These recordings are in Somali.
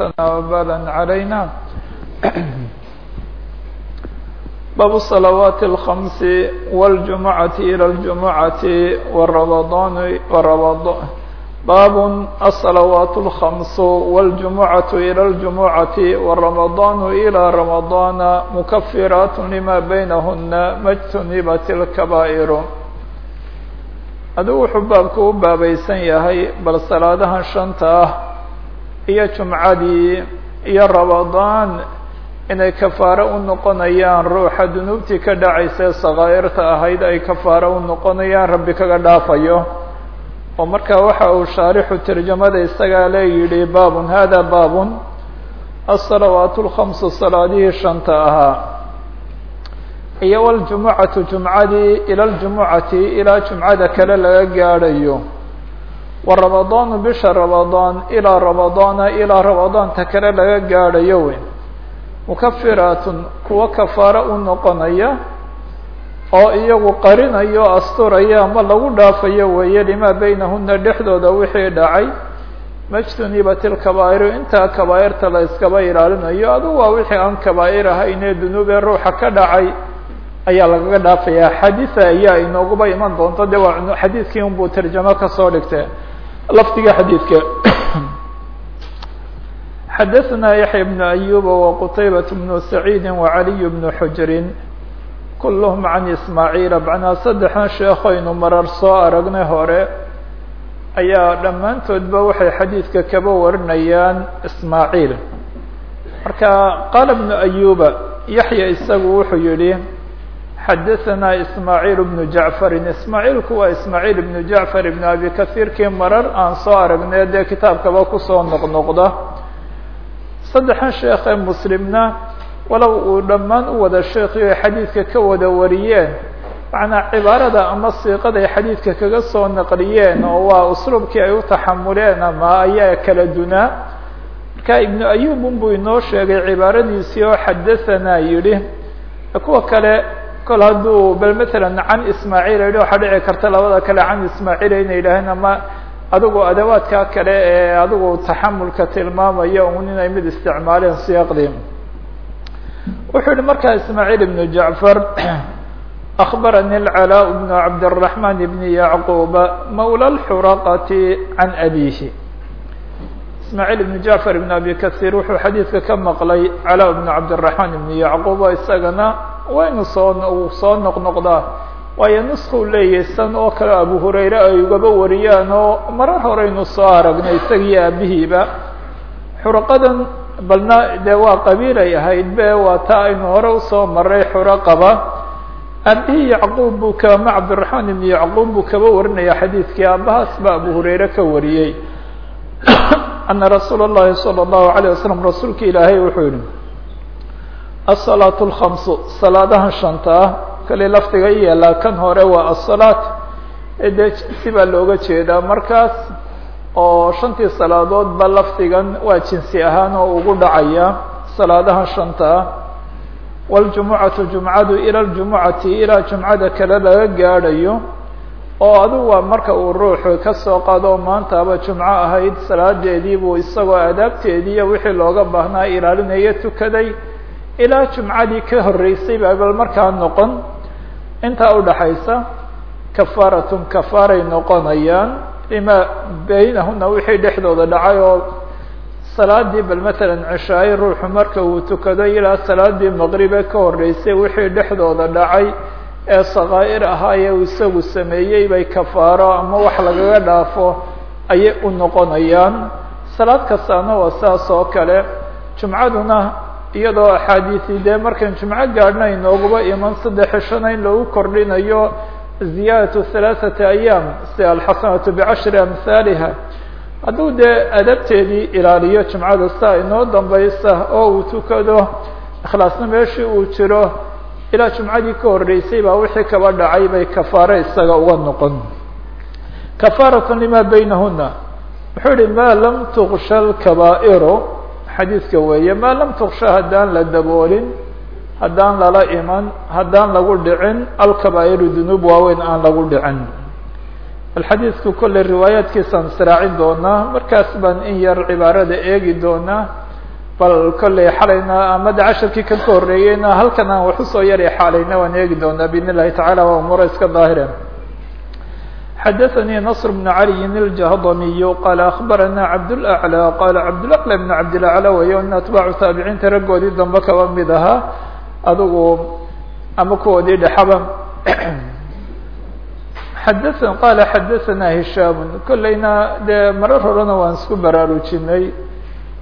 مصيبتنا وبالا علينا باب الصلوات الخمس والجمعة إلى الجمعة والرمضان ورمضان باب الصلوات الخمس والجمعة إلى الجمعة والرمضان إلى رمضان مكفرات لما بينهن ما اجتنبت الكبائر aduu wuxuu baabku u baabaysan yahay bal salaadahan shanta ah iyo jumcadii iyo ramadaan inay kafaaro u noqonayaan ruuxa dunuubtii ka dhacaysa ee sakaa'irta ahayd ay kafaaro u noqonayaan rabbi kaga dhaafayo. Oo markaa waxa uu shaarixu tarjamada isagaa le yidhi baabun hada baabun asalawaat lkhamsu salaadihii shanta ahaa iyo waljumucatu jumcadii ila ljumucati ilaa jumcada kale laga gaadhayo wa ramadaanu bisha ramadaan ilaa ramadaana ilaa ramadaanta kale laga gaadhayo wey mukafiraatun kuwa kafaaro u noqonaya oo iyagu qarinayo o asturaya ama lagu dhaafayo weeye limaa beynahuna dhexdooda wixii dhacay. Majtunibat ilkabaa'iru intaa kabaa'irta la iskaba ilaalinayo adu waa wixii aan kabaa'ir ahayn ee dunuubee ruuxa ka dhacay ayaa lagaga dhaafaya xadiisa ayaa inooguba iman doonto de waa xadiidkii unbuu tarjamo ka soo dhigtay lafdiga xadiidka xadaثna yaحya بن أyuba وqtaybaة بن سacيidi وعaliي بن xujrin kulhm can ismaaعiil macnaa saddexdan sheekaynu marar soo aragnay hore ayaa dhammaantoodba waxay xadiidka kaba warinayaan ismaaعiil marka qaala بن أyuba yaحya isagu wuxuu yihi xadaثna ismaaعiil بن jaعfari ismaaعiilku waa ismaaعiil بن jaعfar بn abi kahiirkii marar aan soo aragnay dee kitaabkaba kusoo noqnoqda saddexan sheekh ee muslimna walow uu dhammaan u wada sheekiyo xadiidka ka wada wariyeen macnaa cibaarada ama siiqaday xadiidka kaga soo naqliyeen oo waa usluubkii ay u taxamuleen ama ayaa kala dunaa marka ibnu ayub unbuu inoo sheegay cibaaradiisii oo xadahanaa yidhi kuwa kale kol hadduu bel matalan can ismaaciil idhi waxaa dhici karta labada kale can ismaaciila inay yidhaaheen ama adigoo adawaadka kale ee adigu taxamulka tilmaamaya un inay mid isticmaaleen siyaaqdii wuxuu yihi markaa ismaaciil ibnu jacfar akbarani alcalaa bnu cabdiraxmaan bni yacquuba mawla alxuraqati can abiihi ismaaعiil ibn jacfar ibn abi kahiir wuxuu xadiidka ka maqlay calaa bn cabdالرaحman ibn yacquba isagana waynu soo uu soo noqnoqdaa waayo nuskuu leeyahay san oo kale abu hurayre ay ugaba wariyaan oo marar horeynu soo aragnay isagiyo aabihiiba xuraqadan balna dee waa qabiilay ahayd be waa taa aynu hore usoo maray xuraqaba aabihii yacquub buu kama cabdiraxmaan ibn yacquub buu kaba warinaya xadiidkii aabahaas ba abu hurayre ka wariyey ana rasuula اllahi salى اllahu alayه wasalam rasuulka ilaahay wuxuu yihi asalaat اlkhamsu salaadahan shanta ah kale lafdiga yeelaa kan hore waa asalaat dee jinsi baa looga jeedaa markaas oo shantii salaadood ba lafdigan waa jinsi ahaan oo ugu dhacaya salaadahan shanta ah waljumucatu jumcadu ila ljumucati ilaa jumcada kale laga gaadhayo oo adigu waa marka uu ruuxu ka soo qaado maantaaba jumco ahayd salaadeedii buu isagoo adaabteediiyo wixii looga baahnaa ilaalinaya tukaday. Ilaa jumcadii ka horreysay ba bal markaa noqon intaa udhaxaysa kafaaratun kafaaray noqonayaan lima beynahuna wixii dhexdooda dhacay oo salaadii bal matalan cishaaye ruuxu marka uu tukado ilaa salaadii maqribe ka horreysay wixii dhexdooda dhacay ee sakaa'ir ahaa uu isagu sameeyey bay kafaaro ama wax lagaga dhaafo ayay u noqonayaan. Salaad kastaana waa saas oo kale. Jumcaduna iyadoo axaadiisi dee markaan jumco gaadhna inooguba iman saddex cishona in lagu kordhinayo ziyaadatu halaaثati ayaam si alxasanatu bicashri amhaaliha hadduu dee adabteedii ilaaliyo jumcada saa inoo dambaysa oo uu tukado ikhlaasna meeshii uu jiro ilaa jumcadii ka horreysay baa wixii kaba dhacay bay kafaare isaga uga noqon. Kafaaratan lima beynahuna wuxuu yihi ma lam tuksha lkabaa'iru xadiidka weeye maa lam tuksha haddaan la daboolin haddaan lala iman haddaan lagu dhicin alkabaa'iru dunuub waaweyn aan lagu dhicin. Bal xadiidku kolley riwaayaadkiisaan israacin doonaa markaas baan in yar cibaarada eegi doonaa bal kolley xalayna ama de casharkii kan ka horreeyeyna halkan aan wax usoo yar xaalayna waan eegi doonaa biidn illahi tacala waa umuura iska daahire xadaثnي نصر بن علي الجهضمي qال أخبرنا cبدالأعلى qال cبدالأعلى بن cبدالأعلى wey in atباع taaبiciinta raggoodii dambe kaba mid ahaa adugu ama kuwoodii dhexaba qال xadaثna هiشhاm kolleyna dee marar horena waan isku baraarujinay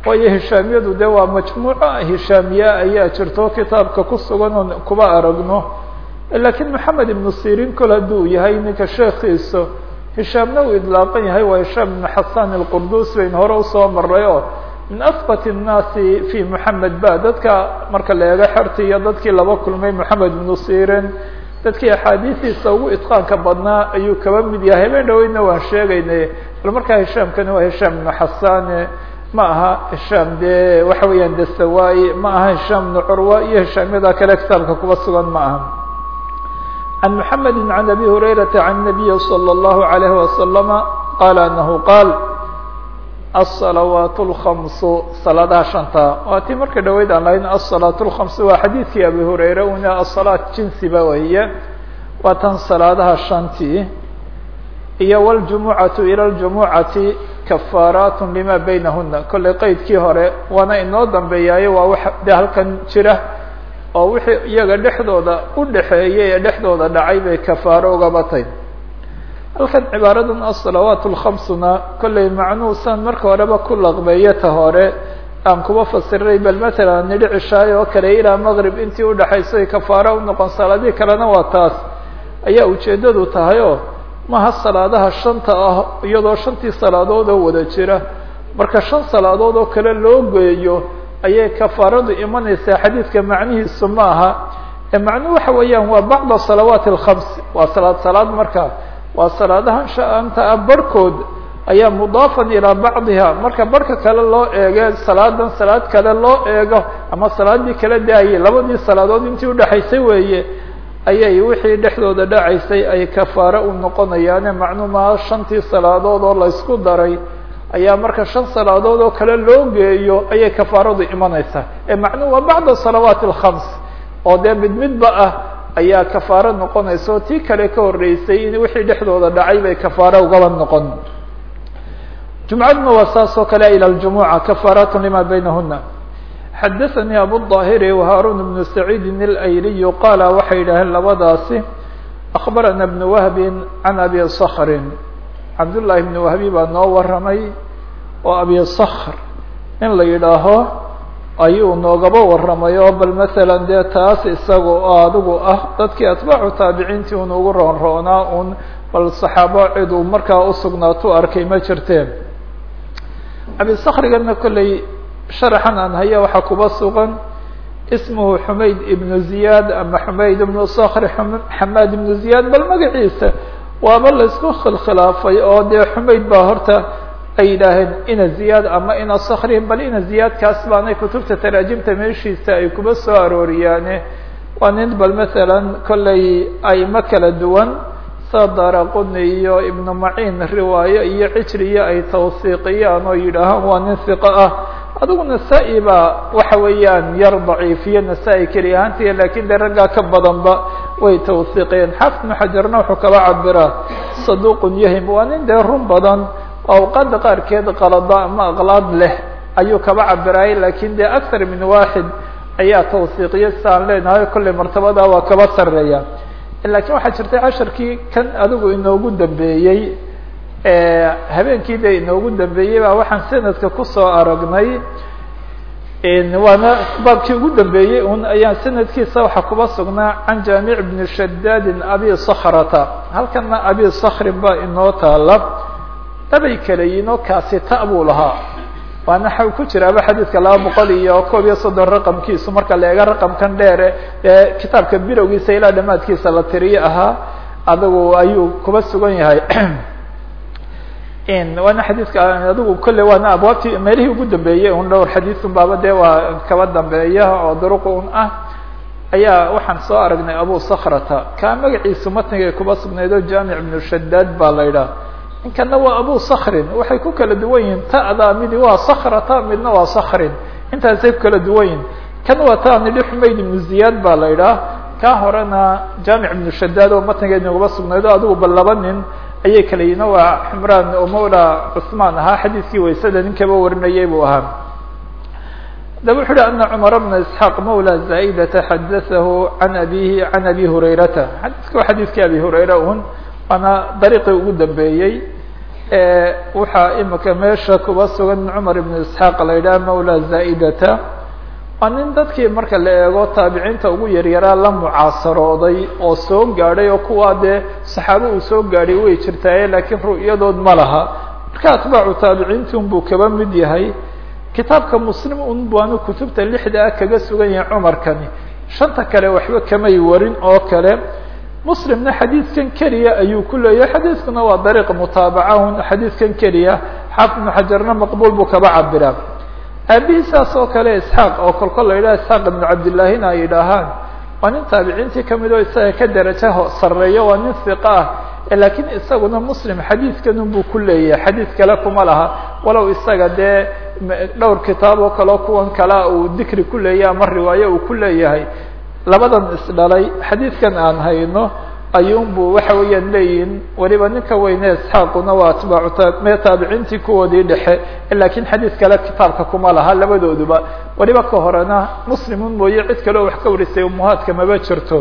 waayo hishaamyadu de waa majmuuco hishaamiya ayaa jirto kitaabka ku sugan oon kuba aragno. Lakiin moxamed ibnu sirin kol hadduu yahay ninka sheekiisu hishaamna uu idlaaqan yahay waa hishaam ibnu xasan alqurdus bayn hore u soo maray oo min asbat الnaasi fi moxamed ba dadka marka la eego xerti iyo dadkii laba kulmay moxamed ibnu sirin dadkii axaadiistiisa ugu itqaanka badnaa ayuu kaba mid yahay. Habeen dhaweydna waan sheegaynay bal markaa hishaamkani waa hishaam ibnu xasane ma aha hishaam de waxa weeyaan dasawaai ma aha hishaam ibnu curwa iyo hishaamyada kale kitaabka kuba sugan ma aha عن محمد عن أبي هريرة عن النبي صلى الله عليه وسلم قال أنه قال الصلوات الخمس صلاadaha شhanta waa tii marka dhaweyd aan lahayn الصلاة الخمس waa xadيidkii أبي هريرة una الصلاة jinsiba weeye waa tan صلاadaha شhantii iyo والجuمعaة إلى الجuمعaةi kafaaraatun lima baynahuna kollay qeydkii hore waana inoo dambeeyaayo waa waxa de halkan jira oo wixii iyaga dhexdooda u dhexeeyay ee dhexdooda dhacay bay kafaaro uga batay halkan cibaaradan asalawaat lkhamsuna kollay macnuusan marka horeba ku laqbeeyo ta hore aan kuba fasiray bal matalan nidhi cishaay oo kale ilaa maqrib intii udhexaysay kafaaro unoqon salaadii kalena waa taas. Ayaa ujeeddadu tahay maha salaadaha shanta ah iyadoo shantii salaadood oo wada jira. Marka shan salaadood oo kale loo geeyo ayay kafaaradu imanaysaa. Xadiidka macnihiisu ma aha. Ee macnuhu waxa weeyaan waa bacda salawaat alkhams waa salaad salaad marka. Waa salaadahan shanta ah barhkood ayaa mudaafan ilaa bacdiha. Marka barhka kale loo eege salaadan salaad kale loo eego ama salaadii kala daayay labadii salaadood intii udhexaysay weeye ayay wixii dhexdooda dhacaysay ay kafaaro u noqonayaane macnuu maha shantii salaadood oo la isku daray ayaa marka shan salaadood oo kale loo geeyo ayay kafaaradu imanaysaa. Ee macnuhu waa bacda salawaat alkhams oo dee mid midba ah ayaa kafaaro noqonaysa oo tii kale ka horreysay in wixii dhexdooda dhacay bay kafaaro ugaba noqon. Jumcaduna waa saas oo kale ilى اljumuca kafaaraat lima baynahuna xadaثanii abuلظaahiri وhaarun بnu saciidi اlayliy qaala waxay yidhaaheen labadaasi akbarana بn wahbi can abi skrin cabdullaahi bn wahbi baa noo waramay oo abi skr in la yidhaaho ayuu noogaba waramay oo bal masalan dee taas isaga oo adigu ah dadkii atbaacu taabiciintii un ugu roon roonaa un bal saxaabo cid uu markaa usugnaato arkay ma jirteen abi skrigana kolley sharaxan aan haya waxaa kuba sugan ismuhu xumayd ibnu ziyaad ama xumayd ibnu skr xamaad ibnu ziyaad bal magaciisa waaba la isku khilkhilaafay oo dee xumayd baa horta ay yidhaaheen ina ziyaad ama ina skri bal ina ziyaadkaas baanay kutubta taraajimta meeshiisa ay kuba soo arooriyaane. Waa nin bal masalan kolley ayma kala duwan sa daraquni iyo ibnu maciin riwaayo iyo cijriya ay tawsiiqiyaan oo yidhaahaan waa nin hiqo ah. Adigu nasaa-i baa waxa weeyaan yar daciifiye nasaa-i keli ahaantiya laakiin de raggaa ka badanba way tawsiiqiyeen. Xaafid ibnu xajarna wuxuu kaba cabiraa saduuqun yahim. Waa nin dee run badan oo awqaada qaarkeed qalada ama aqlaad leh ayuu kaba cabiraayay laakiin de akthar min waaxid ayaa tawsiiqiye saan leenahay kolley martabada waa kaba sareeya laakiin waxaa jirtay casharkii kan adigu inoogu dambeeyey habeenkii de inoogu dambeeyey baa waxaan sanadka ku soo aragnay waana baabkii ugu dambeeyey un ayaan sanadkiisa waxaa kuba sugnaa can jaamic bni shadaadin abi sakrata halkana abi sakrin baa inoo taala dabay kala yihiin kaasi ta buu lahaa waana xaw ku jiraaba xadiidka laba boqol iyo koob iyo soddon raqamkiisu marka la eega raqamkan dheere ee kitaabka bilowgiisa ilaa dhamaadkiisa la tiriye ahaa adigu ayuu kuba sugan yahay. Waana xadiidka adigu kolle waana abwaabtii meelihii ugu dambeeyey un dhowr xadiisun baaba dee waa kaba dambeeya oo duruq un ah. Ayaa waxaan soo aragnay abu sakrata kaa magaciisu matnigay kuba sugnayd oo jaamic ibnu shadaad baa la yidhaha ninkana waa abu skrin waxay ku kala duwan yihiin ta'da midi waa sakrata midna waa skrin intaasay ku kala duwan yihiin kan waa taa nidhi xumayd ibnu ziyaad baa la idhaah kaa horena jaamic ibnu shadaad oo matnigeed naguma sugnaydo adigu ba laba nin ayay kala yihiin waa ximraan oo mawla cusmaan ahaa. Xadiiskii waysada ninkaba warinayay buu ahaa. Daba wuxu uhi ana cumar bna isxaaq mawla zaa'idata xadaahu can abihi can abi hurayrata. Xadiiska waa xadiiskii abi hurayra un waana dariiqii ugu dambeeyey waxaa imika meesha kuba sugan cumar ibn isxaaq la yidhaha mawla zaa'idata? Waa dadkii marka la eego taabiciinta ugu yaryaraa la mucaasarooday oo soo gaadhay oo kuwaa dee saxaabo uu soo gaadhay way jirtaaye laakiin ru'yadood ma laha. Marka atbaacu taabiciinti un buu kaba mid yahay. Kitaabka muslim un baanu kutubta lixda ah kaga sugan yahay cumarkani shanta kale waxba kamay warin oo kale muslimna xadiidkan keliya ayuu ku leeyahay. Xadiiskuna waa dariiq mutaabacahun xadiidkan keliya xaafid ibnu xajarna maqbuul buu kaba cabiraa aabihiisaas oo kale isxaaq oo kolkol la yidhaha isxaaq ibnu cabdillaahina ay yidhaahaan waa nin taabiciintii ka mid oo isaga ka darajo sareeyo waa nin hiqa ah laakiin isaguna muslim xadiidkan unbuu ku leeyahay. Xadiid kale kuma laha. Walow isaga dee dhowr kitaab oo kaleo kuwan kalea uu dikri ku leeyahay ama riwaayo uu ku leeyahay labadan isdhalay xadiidkan aan hayno ayuunbu waxa weeyaan leeyihin weliba ninka weyne isxaaquna waa atbaacu me taabiciintii kuwoodii dhexe lakiin xadiid kale kitaabka kuma laha labadooduba weliba ka horena muslimun mooye cid kale oo wax ka warisay umuhaadka maba jirto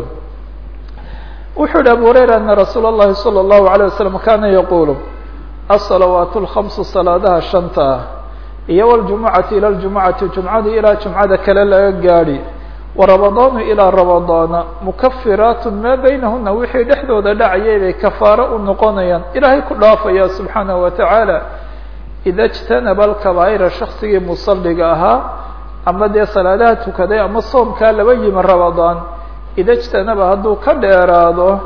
wuxuu yihi abu hurayra ana rasuul اllahi salى الlahu عalيه wasalam kana yaqulu aلصalawaat اlhamsu salaadaha shanta ah iyo wاljumucati ilى ljumucati jumcada ilaa jumcada kale laga gaadhi waramadanu ilaa ramadaana mukafiraatu maa baynahuna wixii dhexdooda dhacayay bay kafaaro u noqonayaan. Ilaahay ku dhaafaya subxaanahu wa tacaala ida اjtanaba alkabaa'ira shaksigii musalliga ahaa ama dee salaadaha tukaday ama soomkaa laba yimi ramadaan. Ida jtanaba hadduu ka dheeraado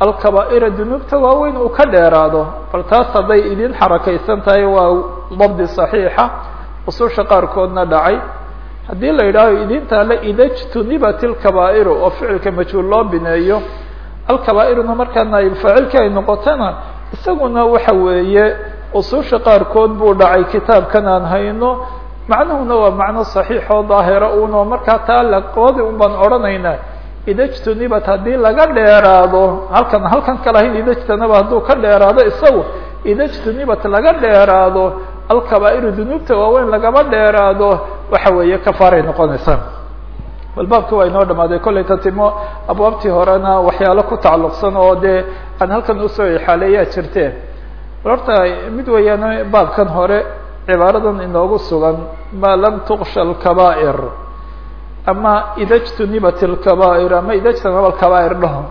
alkabaa'ira dunuubta waaweyn uu ka dheeraado. Bal taas hadday idin xarakaysan tahay waa dabdi saxiixa ususha qaarkoodna haddii la yidhaaho idintaale ida jtunibat ilkabaa'iru oo ficilka majhuul loo bineeyo alkabaa'iruna markaa naayib faacilkii ay noqotona isaguna waxa weeye ususha qaarkood buu dhacay kitaabkan aan hayno macnuhuna waa macno صaxiix oo daahira uno markaa taa laqoodi un baan odhanaynaa. Ida jtunibat haddii laga dheeraado halkan halkan kale ahayn ida jtanaba hadduu ka dheeraado isagu ida jtunibat laga dheeraado alkabaa'iru dunuubta waaweyn lagama dheeraado waxa weeye kafaaray noqonaysaa. Bal baabki waa inoo dhamaaday. Kollay tatimo abwaabtii horena waxyaalo ku tacalluqsan oo dee aan halkan u soo ixaaleeyaa jirteen bal horta mid weeyaan baabkan hore cibaaradan inoogu sugan maa lam tuksha alkabaa'ir ama ida jtunibat alkabaa'ir ama ida jtanaba alkabaa'ir dhaho.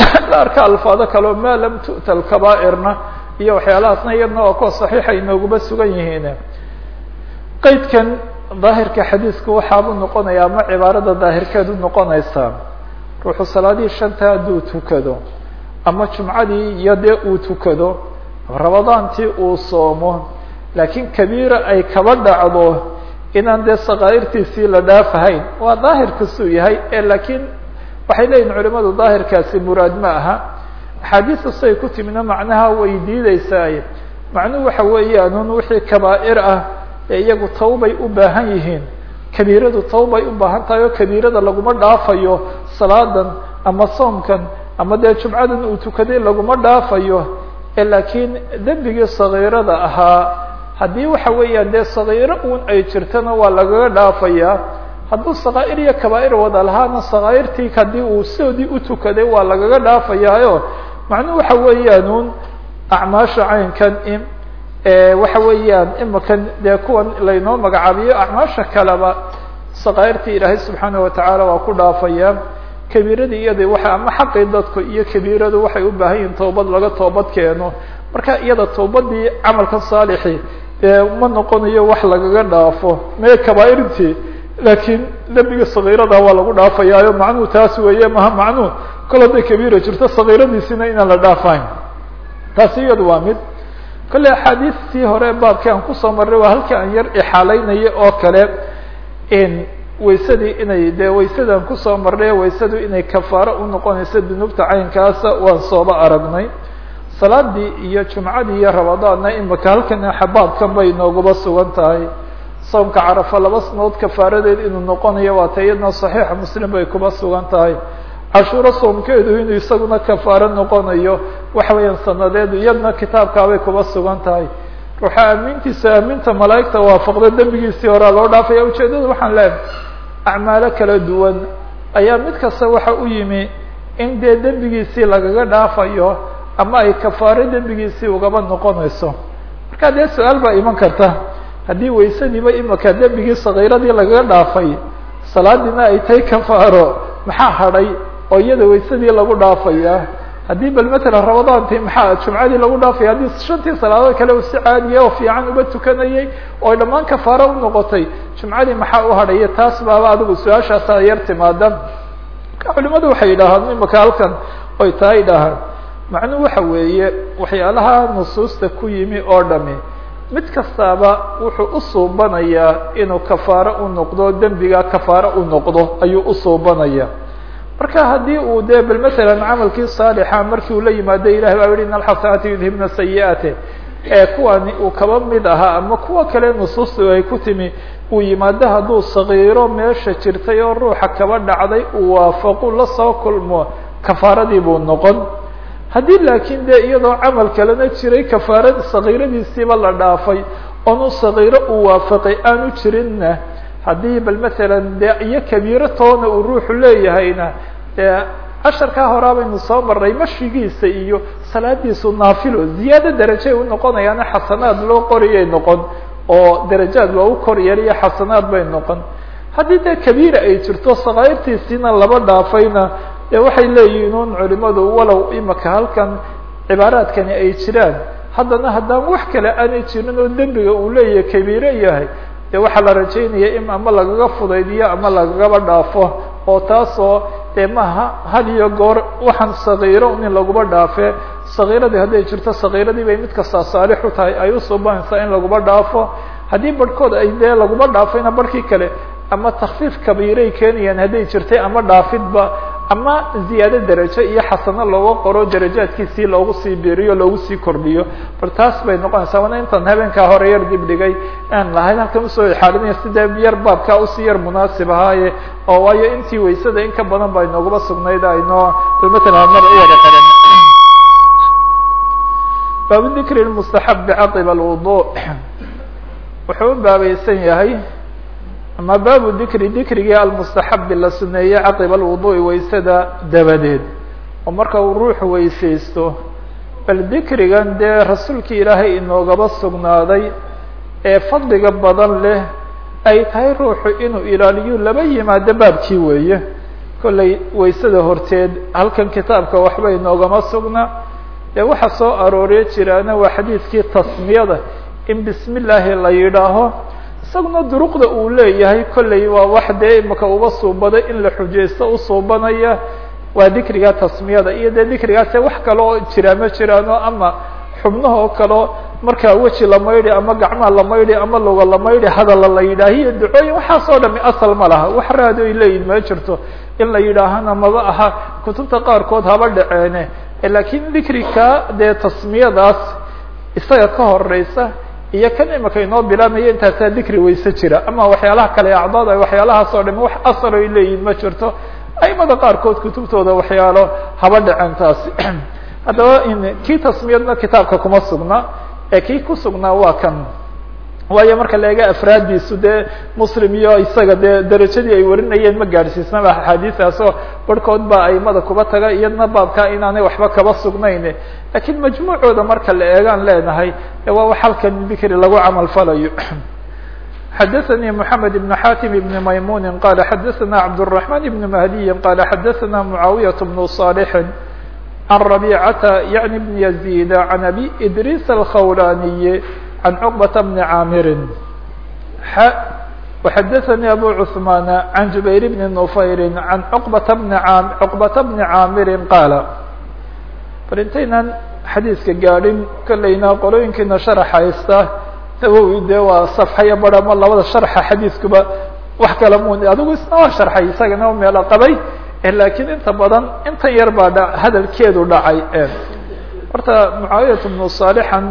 La arka alfaado kaleo maa lam tu'ta alkabaa'irna iyo waxyaalahaasna iyadna waa kuwa saxiixa inooguma sugan yihiin. Qeydkan daahirka xadiisku waxaabuu noqonaya ama cibaarada daahirkeedu noqonaysaa ruuxu salaadihii shanta hadduu tukado ama jumcadii iyo dee uu tukado rabadaantii uu soomo laakiin kabiira ay kaba dhacdo inaan dee sakaa'irtiisii la dhaafahayn. Waa daahirkasuu yahay ee laakiin waxay leeyihiin culimadu daahirkaasi muraad ma aha axaadiista siay ku timina macnaha way diideysaa macnuhu waxa weeyaan un wixii kabaa'ir ah ee iyagu tawbay u baahan yihiin. Kabiiradu tawbay u baahan tahay oo kabiirada laguma dhaafayo salaadan ama soomkan ama dee jumcadan uu tukaday laguma dhaafayo. Ee laakiin dembigii sagiirada ahaa haddii waxa weeyaan dee sagiiro un ay jirtana waa lagaga dhaafayaa hadduu sakaa'ir iyo kabaa'ir wada lahaana sakaa'irtii haddii uu sidoodii u tukaday waa lagaga dhaafayaayo macnuhu waxa weeyaan acmaasha caynkan waxa weeyaan imakan dee kuwan laynoo magacaabiyo acmaasha kaleba sakaa'irtii ilaahay subxaanaه watacaala waa ku dhaafaya kabiiradii iyada waa ama xaqii dadku iyo kabiiradu waxay u baahan yihiin toobad laga toobad keeno. Marka iyada toobadii camalka saalixi ma noqonayo wax lagaga dhaafo mee kabaairtii laakiin dembiga sagiirada waa lagu dhaafayaayo. Macnuhu taas weeye maha macnuhu kol hadday kabiira jirto sagiiradiisina inaan la dhaafayn taasi iyadu waa mid. Kolley axaadiistii hore baabkii aan ku soo marray waa halkii aan yar ixaaleynaya oo kale waysadii inay dee waysadaan ku soo marnay waysadu inay kafaaro unoqonayso dunuubta caynkaasa waan sooba aragnay. Salaadii iyo jumcadii iyo ramadaanna imika halkan xabaabkan bay nooguba sugan tahay. Soomka carafa laba sanood kafaaradeed inuu noqonayo waata iyadna saxiixa muslim bay kuba sugan tahay cashuuro soomkeedu inuu isaguna kafaaro noqonayo waxa weeyaan sanadeedu iyadna kitaabkaabay kuba sugan tahay. Ruuxa aamintiisa aaminta malaa'igta waafaqda dembigiisii horaa loo dhaafaya ujeedada waxaan leehay acmaalo kala duwan. Ayaa mid kasta waxa u yimi in dee dembigiisii lagaga dhaafayo ama ay kafaaro dembigiisii ugaba noqonayso. Marka dee su'aal baa iman karta. Haddii waysadiiba imaka dembigii sakiiradii lagaga dhaafay salaadiina ay tahay kafaaro maxaa hadhay oo iyada waysadii lagu dhaafaya haddii bal matalan ramadaanti maxaa jumcadii lagu dhaafaya haddii shantii salaadood kale uu si caadiya oo fiican uba tukanayay oo dhammaan kafaaro u noqotay jumcadii maxaa u hadhaya taas baaba adigu su'aashaasaa yar timaada culimadu waxay yidhaahaan imaka halkan? Oy taa idhaahaan macnuhu waxa weeye waxyaalaha nusuusta ku yimi oo dhami mid kastaaba wuxuu u suubanayaa inuu kafaaro u noqdo dembiga kafaaro u noqdo ayuu u suubanaya marka haddii uu de bal matalan camalkii saalixa markii uu la yimaado ilahi baa yihi in alxasanaati yudhibna sayi'aati ee kuwani uu kaba mid ahaa ama kuwa kale nusuustu ay ku timi uu yimaado hadduu sagiiro meesha jirtay oo ruuxa kaba dhacday uu waafaqu la soo kulmo kafaaradii buu noqon. Haddii laakiin de iyadoo camal kalena jiray kafaara sagiiradiisiiba la dhaafay oonu sagiiro uu waafaqay aanu jirinna haddii bal matalan de iyo kabiiro toona uu ruuxu leeyahayna dee casharkaa horaa baynu soo maray mashigiisa iyo salaadiisu naafilo ziyaado derajay u noqonayaana xasanaad loo qoriyay noqon oo darajaad loogu kor yeeliyo xasanaad bay noqon. Haddii dee kabiira ay jirto sakaa'irtiisiina laba dhaafayna de waxay leeyihiin un culimadu walow imaka halkan cibaaraadkani ay jiraan. Haddana haddaan wax kale aanay jirin oo dembiga uu leeyahay kabiire yahay de waxaa la rajaynaya in ama lagaga fudaydiyo ama lagagaba dhaafo oo taasoo dee had iyo goor waxaan sagiiro in laguba dhaafe sagiiradii hadday jirto sagiiradii bay mid kastaa saalix u tahay ay usuubanaysaa in laguba dhaafo. Haddii barhkood ay dee laguba dhaafayna barhkii kale ama takfiif kabiiray keenayaan hadday jirtay ama dhaafidba ama ziyaado derajo iyo xasano looga qoro darajaadkiisii loogu sii biiriyo loogu sii kordhiyo. Bal taas bay noqonaysaa wana intaan habeenkaa hore yar dib dhigay. Aan lahayd halkan u soo xaalinaya sida yar baabkaa u sii yar munaasib ahaaye oo waayo intii waysada in ka badan ba inoogaba sugnayd aynoo bal matalan mar u wada qaran baabu dikri mustaxabi caqiba alwudu. Wuxuu baabaysan yahay ama baabu dikri dikrigii almustaxabi la suneeyey caqiba alwudu'i waysada dabadeed. Oo marka uu ruuxu weysaysto bal dikrigan dee rasuulkii ilaahay inoogaba sugnaaday ee fadliga badan leh ay tahay ruuxu inuu ilaaliyo laba yimaado baabkii weeye. Kollay waysada horteed halkan kitaabka waxba inoogama sugna. Dee waxa soo arooriya jiraana waa xadiidkii tasmiyada in bismi illaahi la yidhaaho isaguna duruqda uu leeyahay kollay waa wax dee imaka uba suubaday in la xujaysto u suubanaya waa dikriga tasmiyada iyo dee dikrigaase wax kale oo jiraa ma jiraano ama xubnahoo kaleo markaa weji la maydhi ama gacmaha la maydhi ama luga la maydhi hadalla la yidhaahiyo ducooyin waxaas oo dhami asal ma laha. Wax raado ay leeyihiin ma jirto. In la yidhaahana maba aha. Kutubta qaarkood haba dhaceene. Laakiin dikrika dee tasmiyadaas isaga ka horeysa iyo kan imika inoo bilaabmaya intaasaa dikri wayse jira ama waxyaalaha kale acdaada waxyaalahaas oo dhami wax asal ay leeyihiin ma jirto. Aimada qaarkood kutubtooda waxyaalo haba dhaceen taasi. Haddaba kii tasmiyadna kitaabka kuma sugna ee kii ku sugnaa waa kan waayo marka la eega afraaddiisu dee muslim iyo isaga dee derajadii ay warinayeen ma gaadhsiisnaba axaadiistaasoo barhkood baa aimada kuba taga iyadna baabkaa inaanay waxba kaba sugnayn lakiin majmuucooda marka la eegaan leenahay waa wax halkan dikri lagu camal falayo xadaثnي محamed بن xatim بn maymuni qala xadaثna cabdالرحman بn mahdiyi qala xadaثna muعaawiyaة بن صاlح عن ربيعة يعني بن يزيد عن أبي إدريس الخولاني عن عقبة بن عامر ح وحدثني أبو عثمان عن جبير بن نفير عن عقبة بن عام عقبة بن عامر قال فرنتينا xadiiska gaadhin kolleyna qolooyinkiina sharax haysta nawowi dee waa safxaya baramo labada sharxa xadiiskuba wax kala mun adigu isna waa sharxay isagana meelo qabay laakiin inta badan intan yar baa dha hadalkeedu dhacay horta mucaawiyat bnu saalixan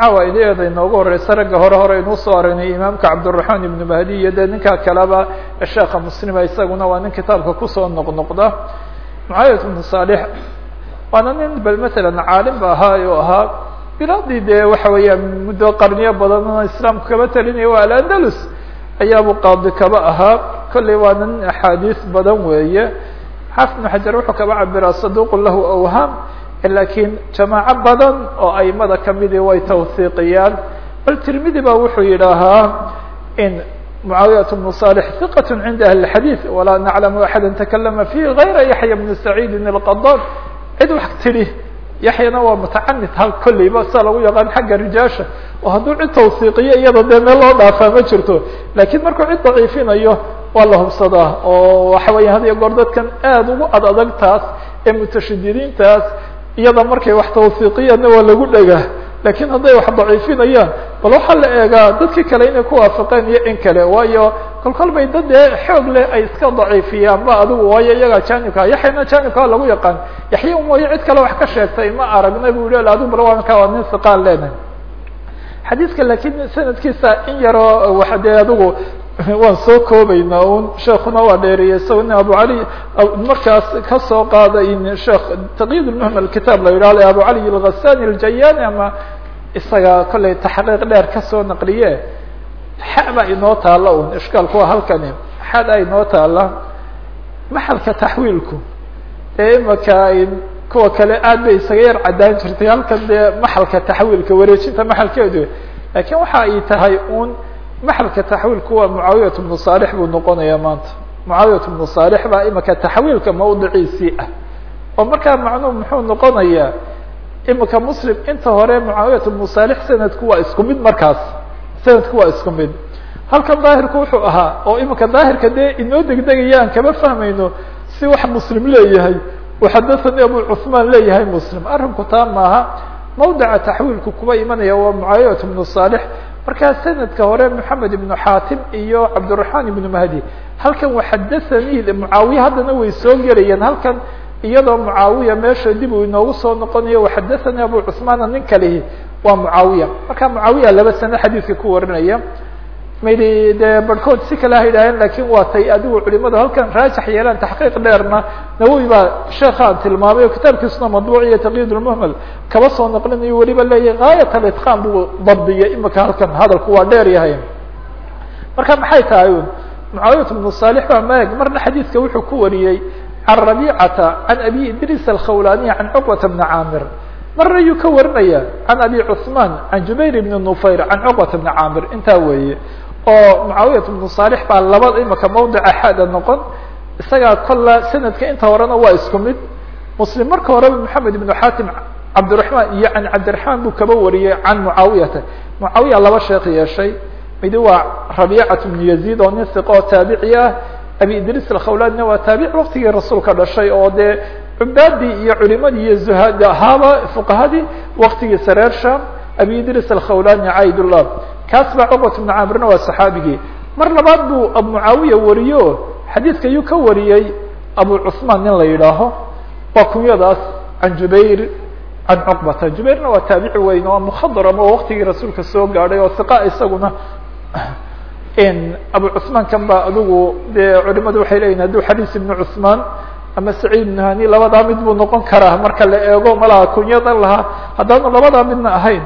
caawa in eeda inoogu horeysa ragga hore hore inuu soo aragnay imaamka cabdiraxmaan ibnu mahdi iyo ninkaa kaleba sheekha muslima ah, isaguna waa nin kitaabka ku soo noqnoqda. Mucaayad ibnu saalix waana nin bal matalan caalim ba ahaa u ahaa. Bilaadii dee waxa weeya muddo qarniyo badan islaamku kaba talinaya waa alandalus ayaabu qaadi kaba ahaa kolley waa nin axaadiis badan weeye. Xaafid xajar wuxuu kaba cabiraa saduuqu lahu awham lakiin jamaaco badan oo aimada kamidi eh way tawhiiqiyaan bal tirmidi ba wuxuu yidhaahaa in mucaawiyat bnu salix hiqat cinda ahli xadiid walaa naclamu axada takalama fihi gayra yaxya bni saciidin alqadaan cid wax tidhi yaxyana waa mutacanid hal kolleyba saa lagu yaqaan xagga rijaasha. Oo hadduu cid tawsiiqiyo iyada dee meel loo dhaafaa ma jirto. Lakiin markuu cid daciifinayo waa la hubsadaa. Oo waxa weya had iyo goor dadkan aada ugu ad adag taas ee mutashididiintaas iyada markay wax tawsiiqiyaanna waa lagu dhegaa laakiin hadday wax daciifinayaan bal waxaa la eegaa dadkii kale inay ku waafaqeen iyo in kale waayo kol kol bay dad dee xoog leh ay iska daciifiyaan ba adigu waayo iyagaa janibka yaxyana janibkaa lagu yaqaan. Yaxya mooye cid kale wax ka sheegtay ma aragna bu yihi adigu bal waanka waa nin siqaan leenahay. Xadiidka lakiin sanadkiisa in yaroo wa dee adigu waan soo koobeynaa un sheekuna waa dheeriyey. Isago abu cali markaas ka soo qaaday sheekh taqyid lmuhmal kitaab la yidhahdo abu cali alghasani aljayani ama isaga kollay taxqiiq dheer ka soo naqliye. Xa inoo taala un ishkaalku waa halkani. Xada inoo taala maxalka taxwiilku. Ee imaka kuwa kale aad bay isaga yar cadaan jirtay halkan dee maxalka taxwiilka wareejinta maxalkeedu. Lakin waxa ay tahay un maxalka taxwiilku waa mucaawiyat bnu saalix buu noqonayaa maanta. Mucaawiyat bnu saalix baa imika taxwiilka mawdiciisii ah. Oo markaa macnuhu muxuu noqonayaa imika muslim inta hore mucaawiyat bnu saalix sanadku waa isku mid markaas. Sanadku waa isku mid. Halkan daahirku wuxuu ahaa oo imika daahirka dee inoo degdegaya aan kama fahmayno si wax muslim leeyahay. Xadahani abu cuثmaan leeyahay muslim. Arrinku taa maaha mawdica taxwiilku kuba imanaya waa mucaawiyat bnu saalix markaa sanadka hore moxamed ibnu xaatim iyo cabdiraحman ibnu mahdi halkan waxadathani mucaawiya haddana way soo gelayeen. Halkan iyadoo mucaawiya meesha dib uu inoogu soo noqonayo waxadathani abu cuثmaana nin kalihi waa mucaawiya marka mucaawiya laba sano xadiidka ku warinaya maybe dee barhkood si kale ha yidhaaheen laakiin waa tay adigu culimadu halkan raajax yeelaan taxqiiq dheerna. Nawowi baa sheekaan tilmaamay oo kitaabkiisuna madbuuc iyo taqyid lmuhmel kaba soo naqlinayo weliba leeyahy gaayat alitqaan buu dabiyay imika halkan hadalku waa dheer yahay. Marka maxay tahay? Un mucaawiyat bnu saalix baa maeg marna xadiidka wuxuu ku wariyey can rabicata can abi idriis alkhawlaaniy can cuqbata bni caamir. Marna ayuu ka warinaya can abi cuثmaan can jubayr bni nufayr can cuqbata bni caamir. Intaa weeye oo mucaawiyat ibnu saalix baa laba imika mawdica xada noqon. Isagaa kolla sanadka inta horena waa isku mid. Muslim marka horeba maxamed ibnu xaatim cabdiraxmaan iyo can cabdiraxmaan buu kaba wariyey can mucaawiyata mucaawiya laba sheekh yeeshay. Midi waa rabiicat ibnu yaziid oo nin siq oo taabici ah. Abi idriis alkhawlaadna waa taabic waktigii rasuulka dhashay oo dee cubaadii iyo culimadii iyo zuhad ahaaba fuqahadii waktigii sareer sham abi idriis alkhawlaadna caydullah kaas baa cuqbat bnu caamirna waa saxaabigii mar labaad buu mucaawiya wariyo xadiidka ayuu ka wariyey abu cuثmaan nin la yidhaaho waa kunyadaas can jubayr can cuqbata jubayrna waa taabici weyn oo mukhadram oo waktigii rasuulka soo gaadhay oo hiqa isaguna abu cuثmaan kan ba adigu dee culimadu waxay leyihin hadduu xadiis ibnu cuثmaan ama saciid ibnu hani labadaa mid buu noqon karaa marka la eego malaha kunyadan lahaa haddaanu labadaa midna ahayn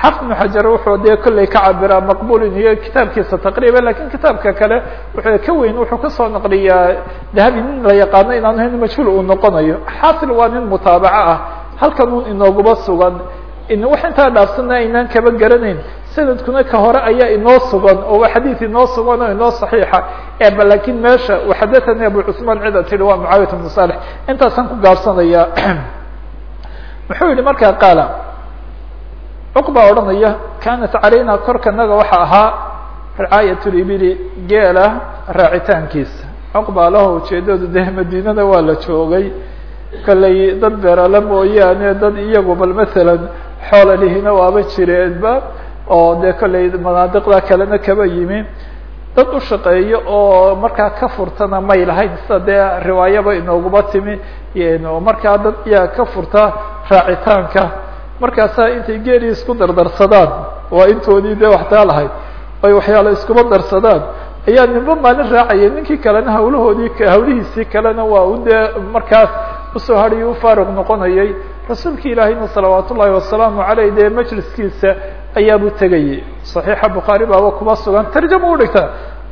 xafid ibnu xajar wuxuu dee kolley ka cabiraa maqbulin iyo kitaabkiisa taqriiban laakiin kitaabka kale wuxuu ka weyn wuxuu ka soo naqliyaa dahabi nin la yaqaano in aanu majhuul uu noqonayo. Xaasil waa nin mutaabaco ah halkan un inooguba sugan. Wax intaa dhaafsana aynaan kaba garanayn sanadkuna ka hore ayaa inoo sugan oo xadiid inoo sugan oo inoo saxiixa. Eba laakiin meesha waxadathani abu cusmaan cida waa mucaawiyat ibnu saalix. Intaasaan ku gaabsanaya muxuu yihi markaa qaala cuqba odhanaya kanat calayna korkanaga waxa ahaa ricaayat libili geela raacitaankiisa. Cuqba laho ujeedadu dee madiinada waa la joogay. Kolley dad beerale mooyaane dad iyagu bal masalan xoola lihina waaba jireenba oo dee kolley manaadiqda kalena kaba yimi. Dad u shaqeeyo oo markaa ka furtana may lahayn sida dee riwaayaba inooguma timi markaa dad iyaa ka furta raacitaanka markaasaa intay geelii isku dardarsadaan waa intoodii dee waxtaa lahayd ay waxyaala iskuba darsadaan ayaa ninba maalin raacaya ninkii kalena hawlahoodii hawlihiisii kalena waa u dee markaas u soo hadhiyo u faaruq noqonayay. Rasuulka ilaahayna salawaat wasalaamu caleyh dee majliskiisa ayaabuu tegayay. صaxiixa bukhaari baaba kuma sugan tarjama u dhigta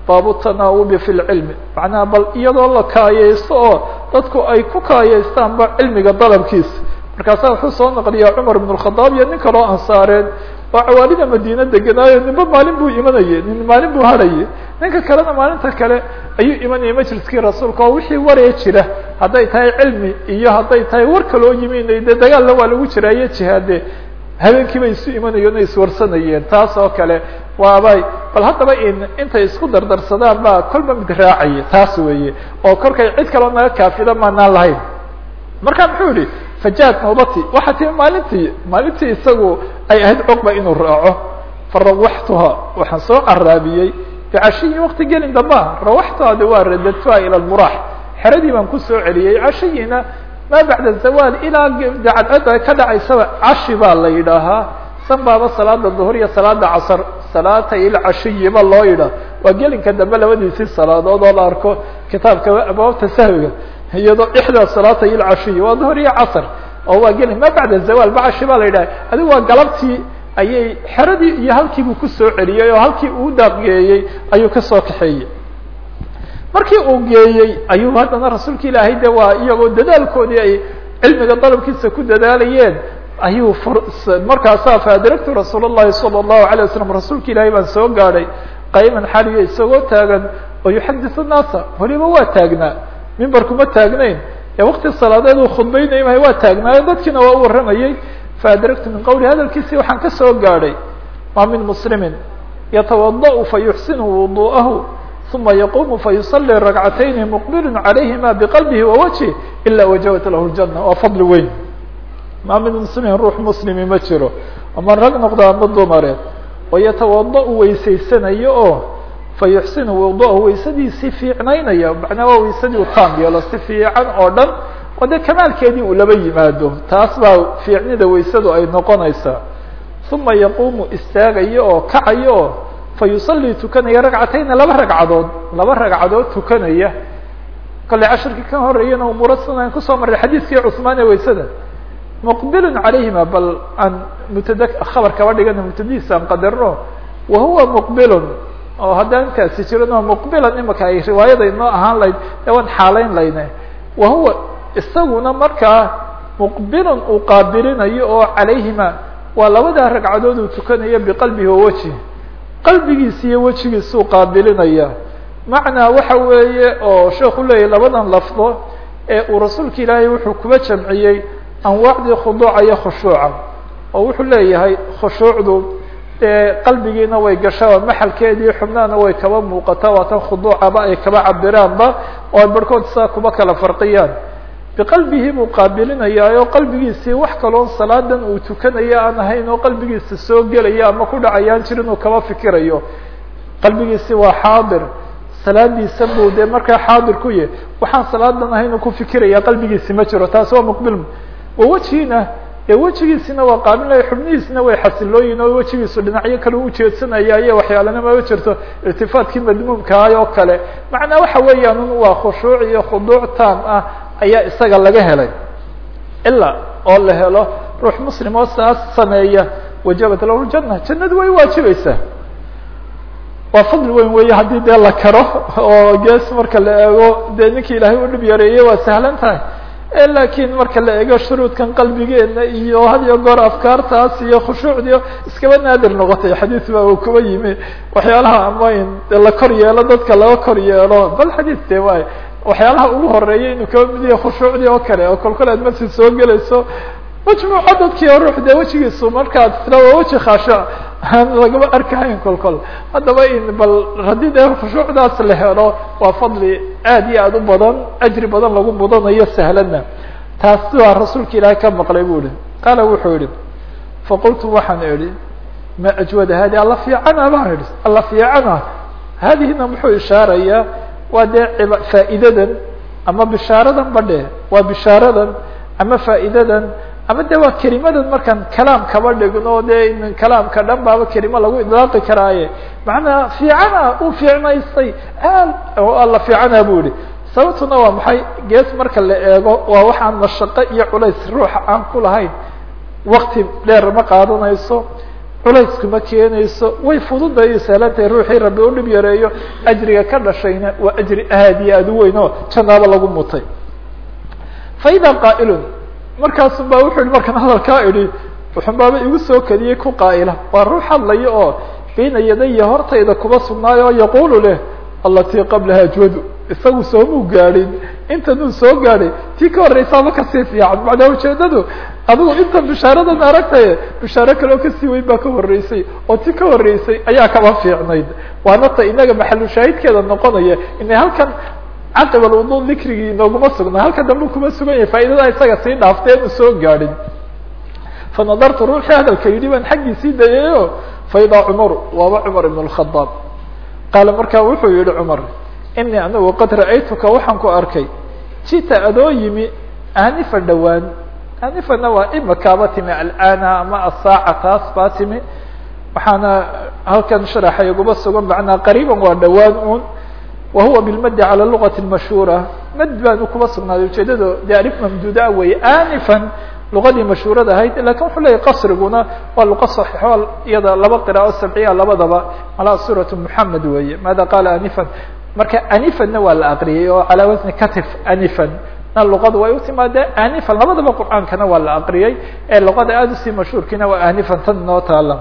baabu tanaawubi fi lcilmi macnaha bal iyadoo la kaayeysto oo dadku ay ku kaayeystaanba cilmiga dalabkiisa markaasaa wuxuu soo naqliyaa cumar ibn الkhadaab iyo nin kaloo ansaareen oo cawaalida madiina degenaayo ninba maalin buu imanayay nin maalin buu hadhayay ninka kalena maalinta kale ayuu imanayay majliskii rasuulka oo wixii waree jira hadday tahay cilmi iyo hadday tahay war kaloo yiminay dee dagaalna waa lagu jiraayo jihaade habeenkii bay isu imanayeen o iswarsanayeen taas oo kale waabay bal haddaba in intay isku dardarsadaan baa kolba mid raacaya taas weeye. Oo kolkay cid kaloo naga kaafida maanaan lahayn. Marka muxuu fajaad noobati waxaa timi maalintii maalintii isagu ay ahayd cuqba inuu raaco. Farawaxtuha waxaan soo caraabiyey bicashiyi wakti gelin dambaa rawaxtuha de waa radadtuha ila lmuraax xeradii baan ku soo celiyey cashiyina maa bacda zawaal ilaa cadceda ka dhacaysaba cashi baa la yidhaahaa san baaba salaada duhur iyo salaada casr salaata ilcashiyi ba loo yidhaah. Waa gelinka dambe labadiisii salaadood oo la arko kitaabka abwaabta sahwiga iyadoo ixdaa salaata ilcashiyi waa duhur iyo casr oo waa gelin maa bacda zawaal ba cashi baa la yidhaha adigu waa galabtii ayay xeradii iyo halkiibuu kusoo celiyey oo halkii uu daaqgeeyey ayuu kasoo kaxeeyey markii uu geeyey ayuu haddana rasuulka ilaahay de waa iyagoo dadaalkoodii ay cilmiga dalabkiisa ku dadaalayeen ayuu markaasaa faadragtu rasuul الlahi salى الlahu عalيه waslm rasuulka ilaahay baan soo gaadhay qayman xaliya isagoo taagan oo yuxadiث الnaasa weliba waa taagnaa mimber kuma taagnayn. Ee wakti salaadeed uu khudbaynaymahay waa taagnaayo dadkiina waa u warramayey faadragtu min qawli hadalkiisii waxaan ka soo gaadhay. Maa min muslimin. Yatawada'u fayuxsinu wudu'ahu uma yaqumu fayusalii ragcatayni muqbilun calayhima biqalbihi wawajhi ila wajabat lahu ljana waa fadli weyn. Maa min muslimin ruux muslimi ma jiro. Aman rag noqda ama dumareed oo yatawada'u weysaysanayo oo fayuxsinu wuduءahu weysadiisii fiicnaynaya macnaa waa weysadii u taam yeelo si fiican oo dhan oo dee kamaalkeedii uu laba yimaado taas baa fiicnida weysadu ay noqonaysaa ثuma yaqumu istaagayo oo kacayo oo fayusalii tukanaya ragcatayna laba ragcadood laba ragcadood tukanaya kale cashirkii ka horeeyana umuuro sidan ku soo maray xadiiskii cusmaan ee weysada muqbilun calayhima bal aan mubtada khabar kaba dhigana mubtadihiisa aan qadarno wa huwa muqbilun oo haddaan intaasi jirin oo muqbilan imaka ay riwaayada inoo ahaan layd ee waan layne. Wa huwa isaguna markaa muqbilun uu qaabilinayo oo calayhima waa labadaa ragcadood uu tukanayo biqalbihi wa wajhi qalbigiisa iyo wejigiisuu qaabilinaya macnaa waxa weeye oo sheekhu leeyahy labadan lafdo ee uu rasuulka ilaahay wuxuu kuba jamciyey anwaacdii khuduuca iyo khushuuca. Oo wuxuu leeyahay khushuucdu qalbigiina way gashaa maxalkeedii xubnahana way kaba muuqataa waa tan khuduucaba ay kaba cabiraanba oo barhkood saa kuba kala farqiyaan. Biqalbihi buu qaabilinayaa oo qalbigiisii wax kaloon salaadan uu tukanayo aan ahayn oo qalbigiisa soo gelaya ama ku dhacayaan jirin uu kaba fikirayo. Qalbigiisi waa xaadir salaadiisa buu dee markaa xaadir ku yahy waxaan salaadan ahayn uu ku fikiraya qalbigiisi ma jiro taasi waa muqbil. Wa wejigiina dee wejigiisina waa qaabilaya xubnihiisina way xasilooyin oo wejigiisu dhinacyo kale ujeedsanaya iyo waxyaalana mama jirto irtifaadkii madmuumkahay oo kale. Macnaa waxa weeyaan waa khushuuc iyo khuduuc taam ah ayaa isaga laga helay. Ilaa oo la helo ruux muslim oo saas sameeya wajabat lahu ljana jannadu way waajibaysaa. Waa fadli weyn weeye haddii dee la karo oo gees marka la eego dee ninkii ilaahay u dhib yareeyey waa sahlan tahay lakiin marka la eego shuruudkan qalbigeena iyo had iyo goor afkaartaas iyo khushuucdiio iskaba naadir noqotay xadiis baa uu kuba yimi. Waxyaalaha ama in la kor yeelo dadka laga kor yeelo bal xadiis de waay. Waxyaalaha ugu horreeya inuu kaba mid yahay khushuucdii oo kale oo kol kol aad masjid soo gelayso majmuuco dadkii ruux dee wejigiisu markaad tira waa weji khaasho aan lagaba arkahayn kol haddaba in bal haddii dee khushuucdaas la helo waa fadli aad iyo aad u badan ajri badan lagu mudanayo sahlanna. Taas waa rasuulka ilaahay ka maqlay bu ihi qaala wuxuu yihi faqultu waxaan idhi ma ajwada hadi alla fiicana baan idhi alla fiicana haadihina muxuu ishaarayaa waa dee faa'iidadan ama bishaaradan badhe waa bishaaradan ama faa'iidadan ama de waa kelimadan markaan kalaam kaba dhigno dee kalaamka dhan baaba kelimo lagu idlaaqi karaaye. Macnaa fiicana u fiicnaystay alla fiicana bu yihi sababtuna waa maxay? Gees marka la eego waa waxaan mashaqo iyo culays ruuxa aan ku lahayn. Wakti dheer ma qaadanayso culayskuma keenayso way fududay saalantahay ruuxii rabbi u dhib yareeyo. Ajriga ka dhashayna waa ajri aad iyo aad u weyn oo lagu mutay. Fa qaa'ilun markaasu ba wuxu yihi markaan hadalkaa idhi wuxun baaba igu soo kadiyey ku qaa'ila waa ruux hadlaya oo bayna yadaya hortayda kuba sugnaayo oo yaqulu leh allatii qablaha ajwadu isagu soomuu gaadhin. Intanuu soo gaadhay tii ka horreysaaba ka sii fiican. Macnaa ujeedadu adigu intan bishaaradan aragtaye bishaaro kaleo ka sii weyn baa ka horreysay oo ti ka horreysay ayaa kaba fiicnayd. Waana ta inaga maxalu shaahidkeeda noqonaya inay halkan caqib alwudu dikrigii inooguma sugna halka dambe kuma sugan yahay faa'iidada isaga sii dhaaftay inu soo gaadhin. Fa nadartu ruuxii hadalka yidhi baan xaggiisii dayayo faidaa cumaru waaba cumar ibn اlkhadaab qaala markaa wuxuu yihi cumar inii anigu qad ra'aytuka waxaan ku arkay. Jita adoo yimi anifa dhowaan. Anifana waa imakaaba timi alana ama asaaca taas baa waxaana halkan sharaxay uguba sugan macnaa qariiban waa dhowaan un wa huwa bilmadi calى lugati mashhuura mad baanu kuba sugnaaday ujeedado de alif mamduuda wey anifan luqadii mashhuurada ahayd laakiin wuxuu leyahy qasriguna waa luqa saxiixo iyada laba qiraa'o sabciya labadaba malaa suuratu muxamed weeye. Maada qaala anifan? Marka anifanna waa la aqriyay oo calaa wasni katif anifan. Na luqada way u timaadee anifan labadaba qur'aankana waa la aqriyay ee luqada aada u sii mashhuurkiina waa anifan tan inoo taala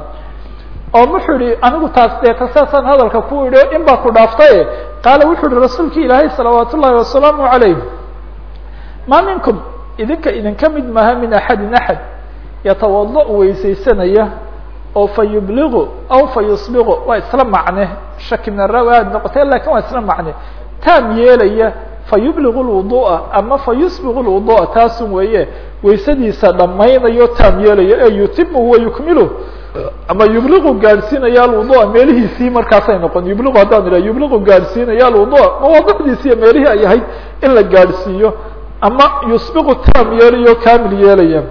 oo wuxuu yihi anigu taas deeta saasaan hadalka ku idhi in baa ku dhaaftaye qaala wuxuu yihi rasuulki ilaahay salawaat wasalaamu calayh ma minkum idinka idinka mid maaha min axadin axad yatawada weysaysanaya oo fa aw fa waa isla macne shaki min arawi aad noqotay laakiin waa isla macne. Taam yeelaya fa yubligu ama fa yusbiqu taasun weeye weysadiisa dhamaynayo taam yeelaya ee yutimu wa yukmilu ama yubliqu gaadhsiinaya alwudu'a meelihiisii markaasay noqon. Yubliqu haddaan idhaha yubliqu gaadhsiinaya alwudu'a mawaadicdiisi iyo meelihii ay ahayd in la gaadhsiiyo ama yusbiqu taam yeelayo kamil yeelaya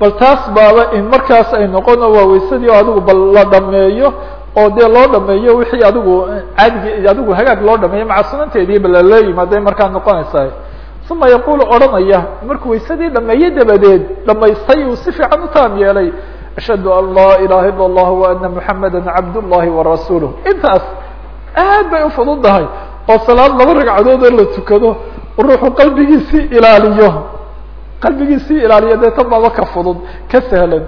bal taas baaba in markaas ay noqono waa weysadii oo adigu bal la dhameeyo oo dee loo dhameeyo wixii adigu caadigi adigu hagaag loo dhameeyo maca sunanteedii ba lala yimaaday markaa noqonaysaa uma yaqulu odhanaya markuu weysadii dhameeye dabadeed dhamaystay uu si fiican u taam yeelay ashhadu an laa ilaha ila اllah wa ana muxamada cabd llahi warasuuluh intaas aad bay ufududahay oo salaad laba ragcadood oo la tukado ruuxu qalbigiisii ilaaliyo qalbigiisii ilaaliyo dee baaba ka fudud ka sahlan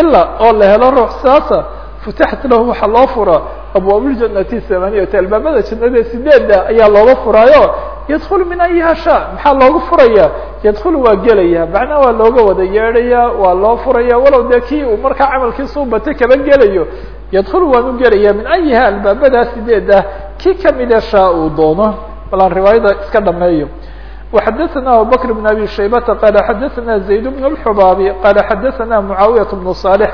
ilaa oo la helo ruux saasa futixat lahu waxaa loo fura abwaabuljanati samaniyata albaabada jannada sideeda ayaa looga furaayo yadkulu min ayiha sha maxaa loogu furaya yadkulu waa gelaya macnaha waa looga wada yeedhaya waa loo furaya walow dee kii uu markaa camalkiisa u batay kaba gelayo yadkulu waan u gelaya min ayiha albaabadaa sideeda kii kamida shaa uu doono bal aan riwaayada iska dhameeyo وxdثna abubكر بن abي شhaybةa qال xadثna زayd بن الxbاbي qال xadثna معaawiyaة بن صالح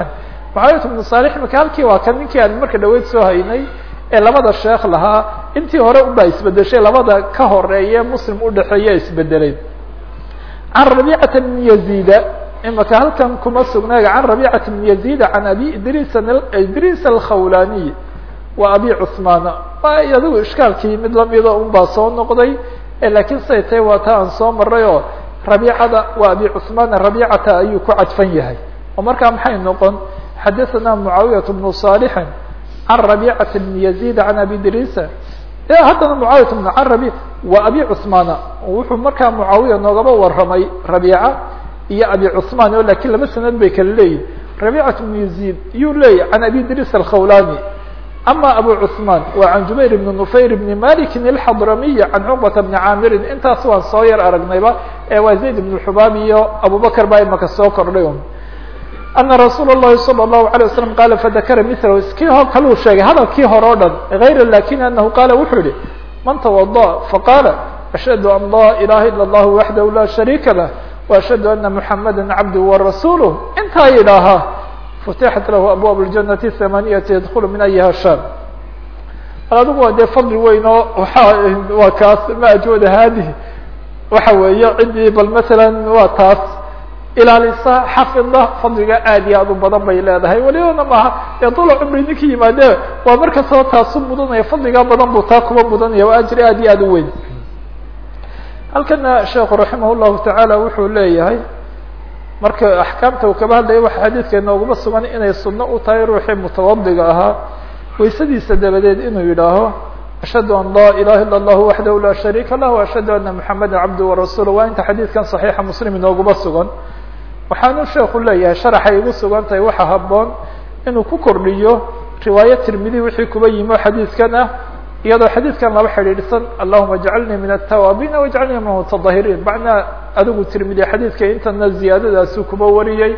معaawiyaة بن صالح maka halkii waa kan ninkii aan marka dhaweyd soo haynay ee labada sheekh lahaa intii hore ubaa isbedeshay labada ka horeeye muslim udhexeeya isbedelay can rabicata bn yaziida imaka halkan kuma sugnaaga. Can rabicata bn yaziida can abi idris idris alkhawlaniy wa abi cusmaana waa iyadugu ishkaalkii mid lamida un soo noqday lakiin say tahay waa aan soo maray oo rabicada waa abi cusmaana rabicata ayuu ku cadfan yahay. Oo markaa maxay noqon? Xadaثana mucaawiyat bnu صaalixin can rabicata bn yaziid can abi idrisa haddana mucaawiyat bnu carabi waa abi cusmaana wuxuu markaa mucaawiya noogaba warramay rabiica iyo abi cusmaan o laakiin laba sanad bay kala leeyihiin rabiicat bnu yaziid iyuu leeyahy can abi idriis alkhawlani ama abu cusmaan waa can jubayr bni nufayr bni malikin alxadramiyi can cuqbata bni caamirin intaas waan soo yar aragnayba ee waa zayd ibnu xubaab iyo abubakar baa imaka soo kordhay ana rasuul الlahi salى الlahu عalيه waslm qaala fadakara mil kii ho kaluu sheegay hadalkii hore o dhan غayr lakin anahu qaala wuxuu yihi man twadaأ faqaala ashhadu an laa ilaha ilا اllah waxdahu la shariika lah وashhadu ana muxamada cabduh warasuuluh intaa yidhaahaa futixat lahu abwaab اljanati hamaniyati yadkulu min ayiha sha adigu waa dee fadli weyn oo waa waa kaas ma ajwada haadihi waxa weeye ciddii bal masalan waa taas ilaalisa xafida fadliga aad iyo aad u badan bay leedahay. Welibana maaha ee dula cumri ninka yimaade waa markastaba taasu mudanaya fadligaa badan buu taa kuba mudanaya waa ajri aad iyo aad u weyn. Halkana sheekhu raximah llahu tacaala wuxuu leeyahay marka axkaamta uu kaba hadlaya waxa xadiidka inooguma sugan inay sunno u tahay ruuxii mutawadiga ahaa. Waysadiisa dabadeed inuu yidhaaho ashhadu an laa ilaha ila allahu waxdahu laa shariika lah ashhadu ana muxameda cabdu warasuulu waa inta xadiidkan saxiixa muslim inooguma sugan waxaanu sheeku leeyahay sharaxay igu sugan tahay waxa haboon inuu ku kordhiyo riwaayo tirmidi wixii kuba yimi o xadiidkan ah iyadoo xadiidkan laba xidhiidhsan allahuma jcalnii min atawaabiin wajcalnii min mutadahiriin macnaa adigu tirmidi xadiidka intana ziyaadadaasu kuba wariyey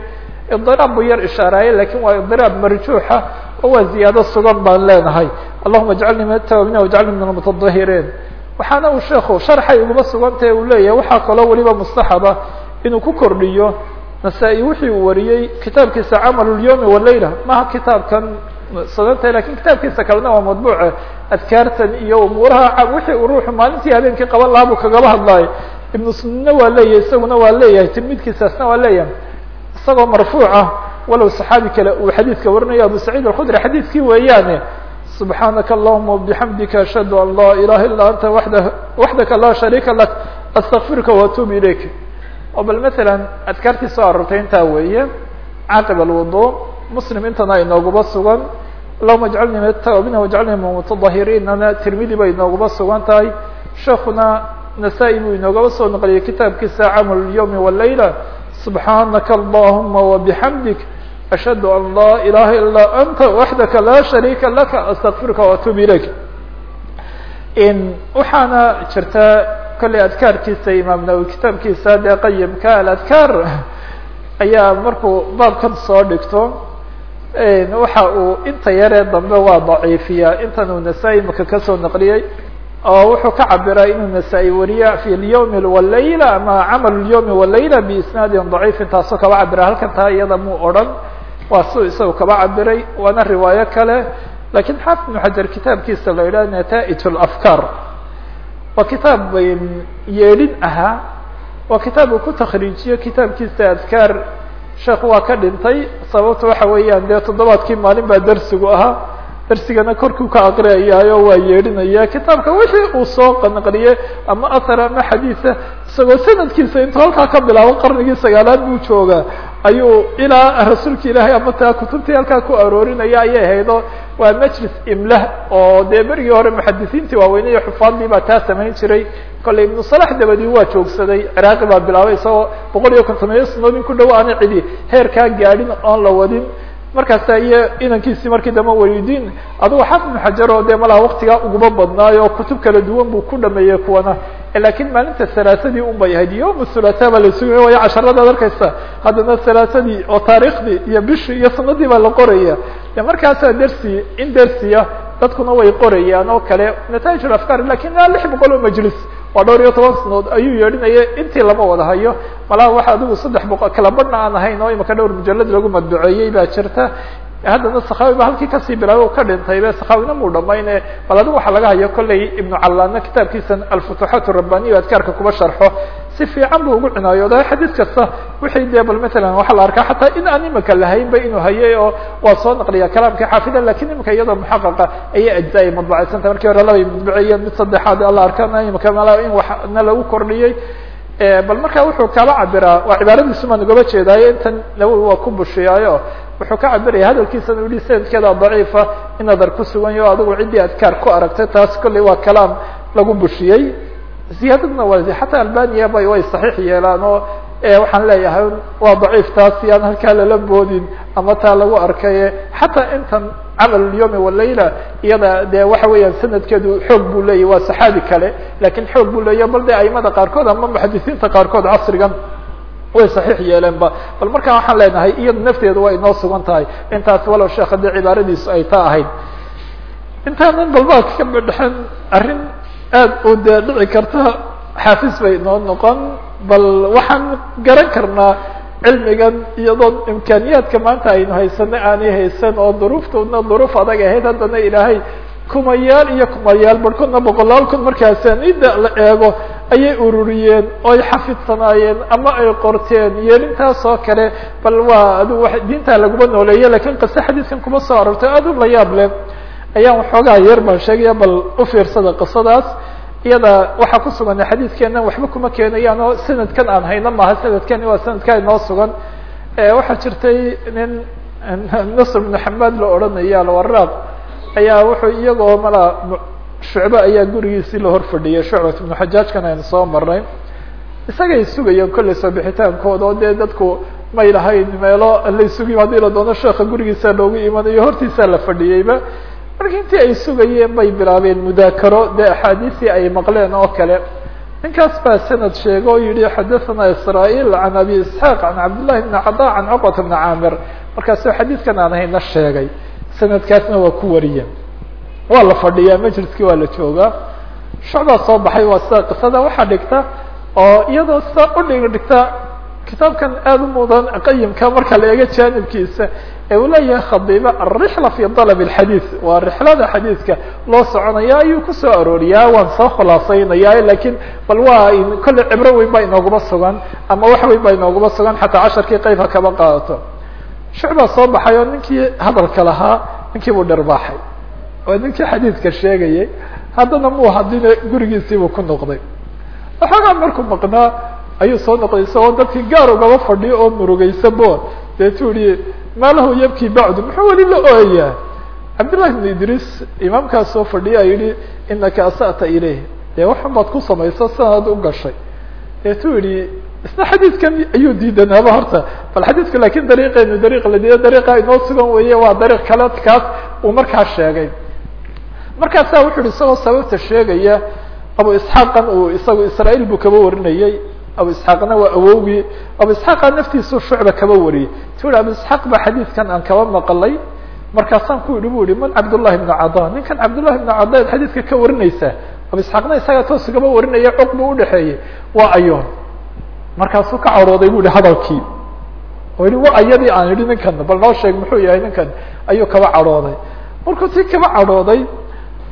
idiraab buu yar ishaaraaye laakiin waa idiraab marjuuxa oo waa ziyaado sugan baan leenahay. Allahuma jcalnii min atawaabiin wajcalnii min almutadahiriin waxaana uu sheeku sharxay uguma sugantahe uu leeyahay waxaa kaloo weliba mustaxaba inuu ku kordhiyo nasaa-i wixii uu wariyey kitaabkiisa camal اlyawmi walayla maha kitaabkan? Sadanta laakiin kitaabkiisa kalena waa madbuuce adkaartan iyo umuuraha wixii uu ruuxu maalintii habeenkii qaban lahaa buu kagaba hadlaayo ibnu sunina waa leeyahay isaguna waa leeyahay tilmidkiisaasna waa leeyahay. Isagoo marfuuc ah walow saxaabi kale uu xadiidka warinayo abu saciid alkhudri xadiidkii weeyaane subxaanaka allahuma wabixamdika ashhadu an laa ilaha illa anta wada waxdaka laa shariika lak astakfiruka waatuub ilayk oo bal masalan adkaartii soo arortay intaa weeye caaqib alwudu muslim intana inooguba sugan allahuma jcalnii min atawaabiin wajcalnii min mutadahiriinana tirmidi bay inooguba sugan tahay sheekuna nasaa-i buu inoogaba soo naqliyay kitaabkiisa camal اlyawmi walayla subxaanaka allahuma wabixamdik ashhadu an laa ilaha ilaa anta waxdaka laa shariika laka astakfiruka waatuub ilayk. Waxaana jirta kolley adkaarkiisa imaam nawowi kitaabkiisa dee qayimka aladkaar ayaa markuu baabkan soo dhigto waxa uu inta yaree dambe waa daciifiyaa intan uu nasaa-i maka ka soo naqliyey oo wuxuu ka cabiraa inuu nasaa-i wariya fi lyawmi walayla ama camal lyawmi walayla biisnaadin daciifin taasoo kaba cabira halkan taa iyada muu odhan waa siu isagu kaba cabiray waana riwaayo kale. Lakin xaafid ibnu kitaabkiisa la yidhaha nata'ij lafkaar waa kitaab yeedhin ahaa. Waa kitaab uu ku takriijiyo kitaabkiisa adkaar. Sheekhu waa ka dhintay sababta waxa weeyaan dee toddobaadkii maalin baa dersigu ahaa. Dersigana korkuu ka aqriyayaayo waa yeedhinaya kitaabka wixii uu soo qanaqliye ama athar ama xadiisa isagoo sanadkiisa intuu halkaa ka bilaabo qarnigii sagaalaad buu joogaa ayuu ilaa rasuulka ilaahay ama taa kutubtii halkaa ku aroorinaya ayay haydo waa majlis imlah oo dee berigii hore muxadisiintii waaweynaiyo xufaadii baa taa samayn jiray. Kolley ibnu salax dabadii waa joogsaday ciraaqi baa bilaabay isagoo boqol iyo kontomeeyo sanadood in ku dhow aana cidi heerkaa gaadhin oon la wadin markaasa iyo inankiisii markii dambe walidiin adugo xafid ibnu xajar oo dee malaha waktigaa uguma badnaayo kutub kala duwan buu ku dhameeyey kuwana. Lakin maalinta salaasadii un bay ahayd yom hulata baa la sugaya waayo casharadaad arkaysa haddana salaasadii oo taariikhdii iyo bishii iyo sanadii baa la qoraya. De markaasa dersi in dersiya dadkuna way qorayaan oo kale nata'ij afkar laakiin lix boqol oo majlis waa dhowr iyo toban sanadood ayuu yeedhinaya intii lama wada hayo. Malaha waxa adigu saddex boqol kala badhna aan ahayn oo imaka dhowr mujalad lagu madbuceeyey baa jirta. Haddana sakhawi ba halkii ka sii bilaabay ka dhintay be sakhawina muu dhamayne bal adigu waxaa laga hayo kolley ibnu callaana kitaabkiisa alfutuxaat rabaniya adkaarka kuba sharxo si fiican buu ugu cinaayooda xadiis kasta wixii dee bal matalan waxaa la arkaa xataa in aan imika lahaynba inuu hayay oo waa soo naqliya kalaamkii xaafida laakiin imika iyadoo muxaqaqa ayay ajza-ay madbucaysanta markii hore labay madbuceeyeen mid saddexaad alla arkana imika in waxna lagu kordhiyey. Bal marka wuxuu kaba cabiraa waa cibaaradiisu maan ugaba jeedaayo intan nawowi waa ku bushiyaayo. Wuxuu ka cabiraya hadalkiisana u yihi sanadkeeda daciifa in nadar ku sugan yaho adigu ciddii adkaar ku aragtay taas kolley waa kalaam lagu bushiyey ziyaadadna waa xataa albaniya bay way saxiix yeelaan oo waxaan leeyahay waa daciif taas yaan halkaa lala boodin ama taa lagu arkaye xataa intan camal lyomi walayla iyada de waxa weeyaan sanadkeedu xoog buu leeyahy waa saxaabi kale laakiin xoog buu leeyahy bal de aimada qaarkood ama muxadisiinta qaarkood casrigan way saxiix yeeleen ba bal markaa waxaan leenahay iyada nafteedu waa inoo sugan tahay intaas walow sheekha dee cibaaradiisu ay taa ahayd intaanan balbaadka ka badhexen arrin aad u dee dhici karta xaafis bay inoo noqon bal waxaan garan karnaa cilmigan iyadoo imkaaniyaadka maanta aynu haysano aanay haysan oo duruuftoodna duruuf adag ahayd haddana ilaahay kumayaal iyo kumayaal barhkoodna boqolaal kun markaasaan ida la eego ayay ururiyeen oo ay xafidsanaayeen ama ay qorteen yeelintaas oo kale bal waa adu diintaa laguma nooleeye laakiin qise xadiidkan kuma soo arortay aad u la yaab leh ayaan waxoogaa yar baan sheegaya bal u fiirsada qisadaas iyada waxaa ku sugan xadiidkeena waxba kuma keenayaan oo sanadkan aan hayno maaha sanadkani waa sanadka inoo sugan. Waxaa jirtay nin nasr bn xamaad la odhanaya alwaraaq ayaa wuxuu iyagoo mala shucbe ayaa gurigiisii la hor fadhiyay shucbat ibnu xajaajkan aynu soo marnay. Isagay sugayeen kollay soo bixitaankooda oo dee dadku may lahayn meelo lay sugiy haddii la doono sheeka gurigiisa loogu imanayo hortiisaa la fadhiyeyba marka intii ay sugayeen bay bilaabeen mudaakaro dee axaadiisii ay maqleen oo kale. Ninkaas baa sanad sheega oo yihi xadathana israail can abi isxaaq can cabdillahi bni cada can cuqbata bni caamir. Markaasu xadiidkan aan hayna sheegay. Sanadkaasna waa ku wariyeen. Waa la fadhiyaa majliskii waa la joogaa. Shucbaa soo baxay waa sida qisada waxaa dhigta oo iyadoo sida udhig dhigta kitaabkan aad u mudan qayimka marka la eego jaanibkiisa ee uu leeyahay khadiiba alrixla fi dalab اlxadiid waa rixlada xadiidka loo soconaya ayuu ku soo arooriyaa waan soo khulaasaynaya lakiin bal waa kolley cibro weyn baa inooguma sugan ama wax weyn baa inooguma sugan xataa casharkii qayb ha kaba qaadato shucbaa soo baxay oo ninkii hadalka lahaa ninkii buu dhirbaaxay waa ninkii xadiidka sheegayay haddana muu hadina gurigiisiibuu ku noqday. Waxoogaa markuu maqnaa ayuu soo noqday isagoo dadkii gaar ugaba fadhiyo oo murugeysabo deetuu yihi maalahu yabkii bacdu muxuu weli la ooyayaa cabdillahi bn idriis imaamkaas soo fadhiya yihi inaka asa'ta ilayh dee waxun baad ku samayso sanad u gashay. Deetuu yihi isna xadiidkan ayuu diidanaaba horta bal xadiidku laakiin dariiqeenu dariiq la diido dariiqa inoo sugan weeye waa dariiq kale kaas uu markaa sheegay. Markaasaa wuxu yihi isagoo sababta sheegaya abu isxaaqan uu isagu israail buu kaba warinayey abu isxaaqna waa awowgii abu isxaaqa naftiisu shucba kaba wariyey tu abu isxaaq ba xadiidkan aan kaba maqlay markaasaan ku yihi bu yihi man cabdullahi bna cada ninkan cabdullahi bna cada ad xadiidka ka warinaysaa abu isxaaqna isagaa toos kaba warinaya cuq buu udhexeeyey waa ayoon markaasuu ka carooday bu yihi hadalkii oo yihi wa ayadii aan yihi ninkan bal noo sheeg muxuu yahay ninkan ayuu kaba cadhooday markuu tii kaba cadhooday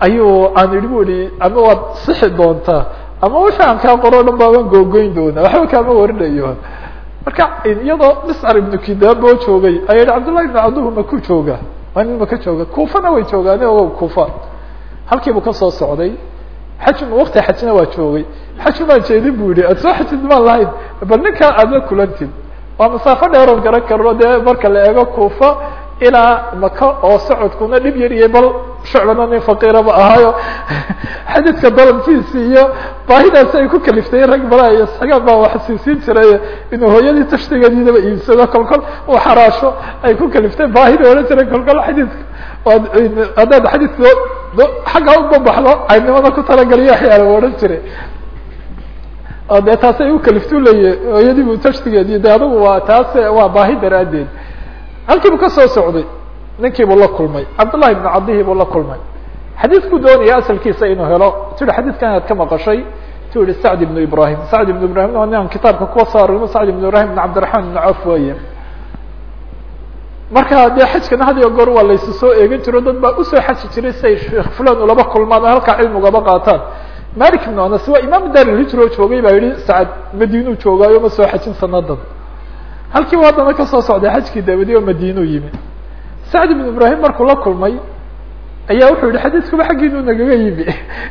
ayuu aan yihi bu yihi ama waad sixi doontaa ama wixii aan kaa qoro o dhan baaban googoyn doonaa waxba kaama warinayo marka iyadoo miscar ibnu kidaab oo joogay ayaa yihi cabdullahi ibnu cabduhu maku jooga. Waa nin maka jooga. Kuufana way joogaan o kuufa. Halkiibuu ka soo socday. Xajun wakti xajna waa joogay. Xajun baan jeedin bu yihi aad soo xajid maan lahayn bal ninkaa aad la kulantid waa masaafo dheeroon garan karno dee marka la eego kuufa ilaa maka oo socodkuna dhib yariyay bal shucbana nin faqiiraba ahaayo. Xadiidka dalabkiisi iyo baahidaasi ay ku kaliftay rag bala iyo sagaan baa wax siisiin jiray inuu hooyadii tashtigeediidaba iibsado kol kol uu xaraasho ay ku kaliftay baahida odhan jiray kol kol xadiidka haddaad xadiidka xagga ubabaxdo caynimada ku talagaliyo waxyaala odhan jiray. Dee taasi ay u kaliftu leeyahy hooyadii bu tashtigeedi de waa taas waa baahi daraaddeed halkiibuu ka soo socday ninkiibuu la kulmay cabdullahi ibnu cabdihii buu la kulmay. Xadiidkuu doonaya asalkiisa inuu helo tu yihi xadiidkan inaad ka maqashay tu yihi sacd ibnu ibrahim sacd ibnu ibrahim waa kitaabka kuwa soo arorino sacd ibnu ibrahim ibn cabdiraxman ibnu cawf weeye. Marka dee xajkana had iyo goor waa laysu soo eegan jiro dad baa u soo xaji jiray si ay sheekh fulan ulaba kulmaan oo halkaa cilmi ugaba qaataan. Malik ibnu anas waa imaam darlhijro joogay baa yihi sacad madiinuu joogaayo ma soo xajin sanadan halkiibu haddana ka soo socday xajkii dabadi oo madiinuu yimi. Sacd ibnu ibrahim markuu la kulmay ayaa wuxuu yihi xadiidkuba xaggiinu nagaga yimi.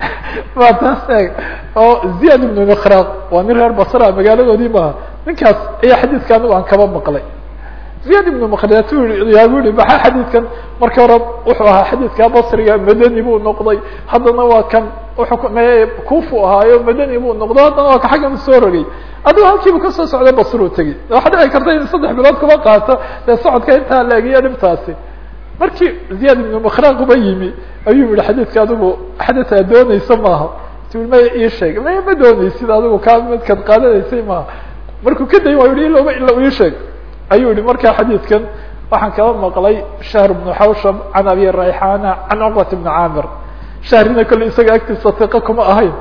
Waa taas eeg. Oo ziyad ibnu mikraq waa nin reer basra magaaladoodii maaha ninkaas ayaa xadiidka anigu aan kaba maqlay. Ziyad ibnu mkratu yaa bu yihi maxaa xadiidkan? Marka hore wuxuu ahaa xadiidka basriga madani buu noqday. Haddana waa kan kufu ahaayo madani buu noqdo haddana waa ka xaggan u soo rogay. Adigo halkiibu ka soo socday basru tegi waxaa dhici karta in saddex bilood kuma qaato dee socodka intaa la egiyo dhibtaasi. Markii ziyad ibnu mikraq uba yimi ayuu yihi xadiidka adigu xadid aad dooneysa maaha. Ti maya ii sheeg maya ma dooneysid adigu kaa midkaad qaadanaysay maaha. Markuu ka day waa yihi ilaba ila ii sheeg. Ayuu yihi markaa xadiidkan waxaan kaba maqlay shahr bnu xawshab can abi rayxana can cuqbat bni caamir shahrina kolle isaga agtiisa tiqa kuma ahayn.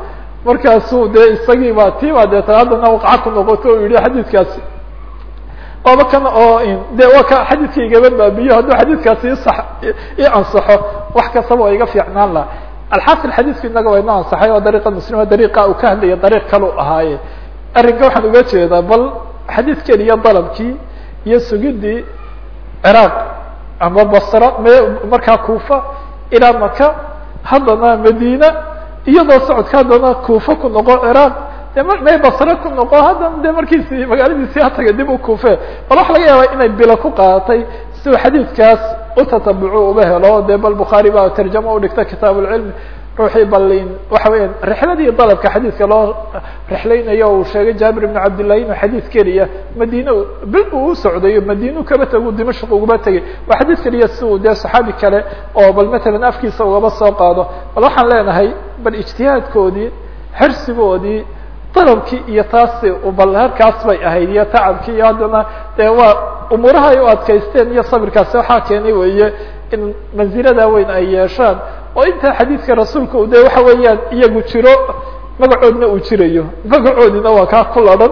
Markaasuu dee isagii baa tii baa deeta haddana waqca ku noqoto o yihi xadiidkaasi. Waaba kan oo de waa ka xadiidka igaba baabiyo hadduu xadiidkaasi isa i ansaxo wax kastaba waa iga fiicnaan laha alxasil xadiidku inaga waa inoo ansaxay oo dariiqa muslima dariiqa uu ka hadlaya dariiq kalu ahaaye. Arrinka waxaan uga jeedaa bal xadiidkeeni iyo dalabkii iyo sugidii ciraaq ama basra me markaa kuufa ilaa maka haddana madina iyadoo socodka haddana kuufa ku noqo ciraaq de may basre ku noqo haddana de markiisi magaaladiisii hataga dib u kuufe. Bal waxa laga yaabaa inay bilo ku qaadatay si uu xadiidkaas utatabucu uga helo. De bal bukhaari baa tarjamo udhigta kitaab lcilm ruuxii balin waxa weya rixladii dalabka xadiidka loo rixlaynayo uu sheegay jaabir ibn cabdillahi inuu xadiid keliya madine bil uu u socdayo madinu kaba tagu dimashq ugaba tegay. Waa xadiid keliya si uu dee saxaabi kale oo bal matalan afkiisa ugaba soo qaado. Bal waxaan leenahay bal ijtihaadkoodii xirsigoodii dalabkii iyo taasi bal halkaas bay ahayd iyo tacabkii iyo haddana dee waa umuuraha ay u adkaysteen iyo sabirkaasi waxaa keenay weeye in mansilada weyn ay yeeshaan oo intaa xadiidka rasuulka u de waxa weeyaan iyagu jiro magacoodna uu jirayo magacoodina waa kaa ku ladhan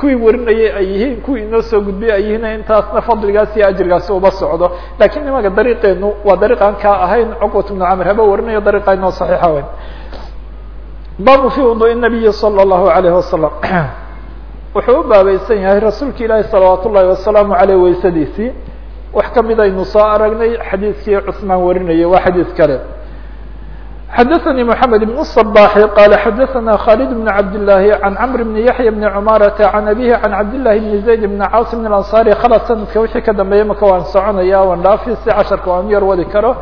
kuwii warinayay ay yihiin kuwii inoo soo gudbiyay ay yihiin intaasna fadligaas iyo ajrigaasi uba socdo lakin imaga dariiqeenu waa dariiq aan kaa ahayn cuqbat ibnu camr haba warinayo dariiqa inoo saxiixa weyn babu fi wuduء الnabiyi salى الlahu alayh wasalam wuxuu u baabaysan yahay rasuulka ilaahi salawaat ullahi wasalaamu aleyh weysadiisii wax kamid aynu soo aragnay xadiidkii cusmaan warinayay waa xadiid kale xadaثnي محamed بن الصباح qال xadaثna khالد بن cabd اللahi عan cمr بن yaحyى بن cmاrة عan abيه عan cabd للahi بن زayd بن cاص بن الأنصاري khalad sanadka wixii ka dambeeyay maka waan soconaya waan dhaafi si casharka waan yar wadi karo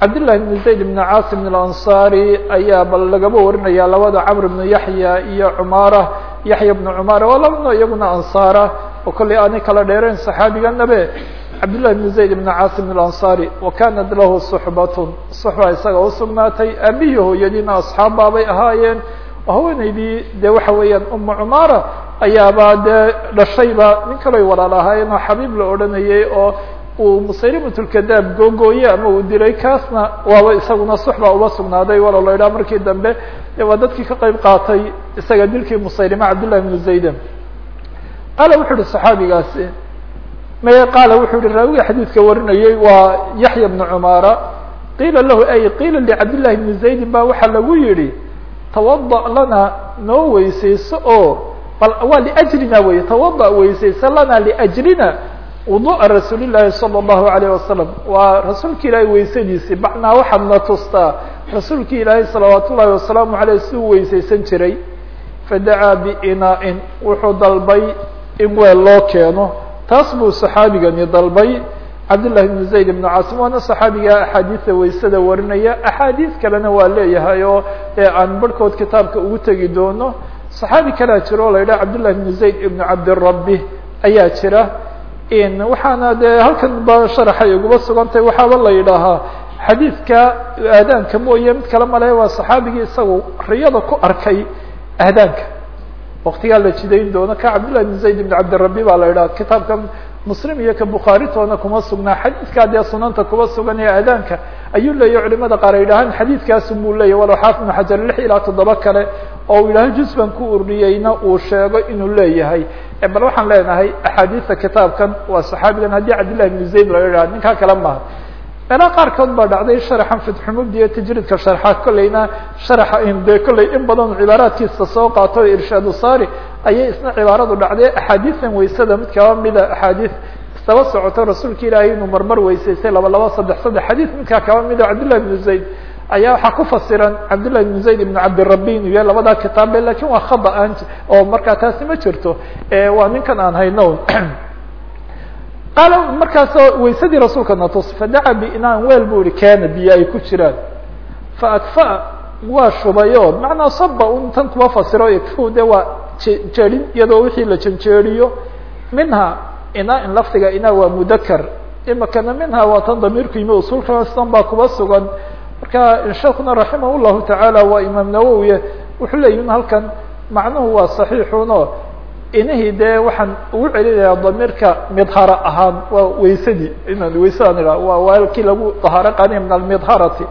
cabd للahi بن زayd بن cاص بن الأنصاري ayaa bal lagaba warinaya labada cمr بن yaحyى iyo cmاrة yaحyى بن cmاrة waa labano iyaguna anصاara oo kollay aanay kala dheereen صaxaabiganabe cabd للh بن زayd بن cاصم الأنصاري وkanat lahu صحبة صحبة isaga usugnaatay aabihii hooyadiina أصxaab baabay ahaayeen haweeneydii de waxa weeyaan uma cmaara ayaaba dee dhashayba nin kaloy walaal ahaayeen oo xabiib la odhanayay oo uu musaylimatulkadaab googooye ama uu dilay kaasna waaba isaguna suxba uba sugnaaday walo la idhaha markii dambe de waa dadkii ka qeyb qaatay isaga dilkii musaylima cabdالlahi بن زayden qaala wuxu uhi صaxaabigaasi maye qaala wuxuu yihi raawiga xadiidka warinayay waa yaxya bnu cumaara qiila lahu ay qiila licabdillahi bni zaydin ba waxaa lagu yihi tawada lana noo weysayso oo bal waa liajrina wey tawada weysayso lana liajrina wudu'a rasuuli llaahi salى اllahu alayh wasalam waa rasuulka ilaahay weysadiisii macnaa waxaad na tustaa rasuulka ilaahay salawaat wasalaamu aleyh si uu weysaysan jiray. Fadacaa biinaa-in wuxuu dalbay in weel loo keeno taas buu صaxaabigani dalbay cabdالlahi بn zayd بn caasim waana صaxaabiga axaadiida weysada warinaya axaadiis kalena waa leeyahay oo aan barhkood kitaabka ugu tegi doono صaxaabi kalea jiro o la yidhaha cabdالlahi بn zayd ibn cabdirabi ayaa jira waxaana de halkan ba sharaxay uguba sugantay waxaaba la yidhaahaa xadiidka aadaanka mooye mid kale male waa صaxaabigii isagu riyada ku arkay aadaanka waktigaa la jidayn doono ka cabdillahi bn zayd bn cabdirabi baa la yidhaha kitaabka muslim iyo ka bukhaari toona kuma sugnaa. Xadiidkaa dee sunanta kuma sugan ee adaanka ayuu leeyahy culimada qaar ay dhahaan xadiidkaasu buu leeyahy walow xaafid xajar lix ilaa toddoba kale oo u yidhaaho ku urriyeyna uu sheego inuu leeyahay. Eh, bal waxaan leenahay axaadiida kitaabkan waa saxaabigan. Haddii cabdillahi bn zayd la yidhaha ninkaa kale maaha meelaha qaarkood baa dhacday sharaxan fitxumubdi iyo tajriidka sharxa kolleyna sharaxa de kolley in badan cibaaraadkiisa soo qaato irshaadu saari ayay isna cibaaradu dhacday. Axaadiisan weysada mid kaba mida axaadiis isaba socoto rasuulka ilaahay inuu marmar weysaystay laba laba saddex saddex. Xadiis midkaa kaba mida cabdillahi bn zayd. Ayaa waxaa ku fasiran cabdillahi bn zayd ibn cabdirabi inuu yahay labadaa kitaabe laakiin waa khada aan oo markaa taasi ma jirto. Waa ninkan aan hayno qaala markaasoo weysadii rasuulka na tus fadaca weel bu ihi kaana biyo ay ku jiraan. Faakfa waa shubayo. Macnaa saba un tan kuma fasiro ikfu de waa jeedin iyadoo wixii la janjeeriyo minha inaa in lafdiga inaa waa mudakar imikana minha waa tan damiirku yimi usulkaastan baa kuba sugan. Marka sheekuna raximah llahu tacaala waa imaam nawowi wuxuu leeyihiin halkan macnuhu waa saxiixuno inihii dee waxaan ugu celinayaa damiirka midhara ahaan waa weysadii inaan weysadaan idhaha waa waalkii lagu dahaaro qaadiya min almidharati.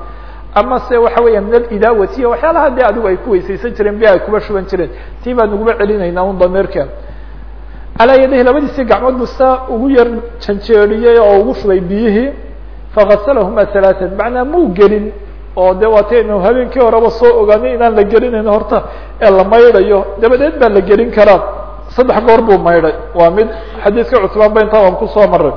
Ama se waxa weya min alidaawati iyo waxyaalaha dee adigu ay ku weysaysan jireen bi ay kuba shuban jireen tii baan uguba celinaynaa un damiirka calaa yadahi labadiisii gacmood buu saa ugu yar janjeeriyey oo ugu shubay biyihii fagasalahuma halaatan macnaa muu gelin oo de waataynu habeenkii horeba soo ogaanay inaan la gelinayn horta ee la maydhayo dabadeed baa la gelin karaa saddex goor buu maydhay. Waa mid xadiidka cutmaan ba intaa aan ku soo maray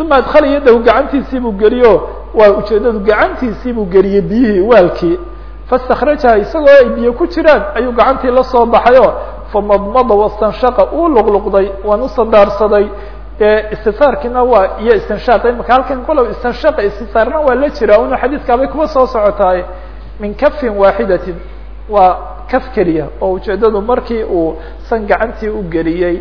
uma adkhala yadahu gacantiisii buu geliyo. Waa ujeedadu gacantiisii buu geliyey biyihii waalkii. Fastakrajaha isagoo ay biyo ku jiraan ayuu gacantii la soo baxayo. Famadmada wastanshaqa uu luqluqday waan u sandaarsaday. Istisaarkiina waa iyo istinshaaq imaka halkan kolow istinshaqa istisaarna waa la jira una xadiidkaabay kuba soo socotaay min kafin waaxidatin. Waa kaf keliya oo ujeedadu markii uu san gacantii u geliyey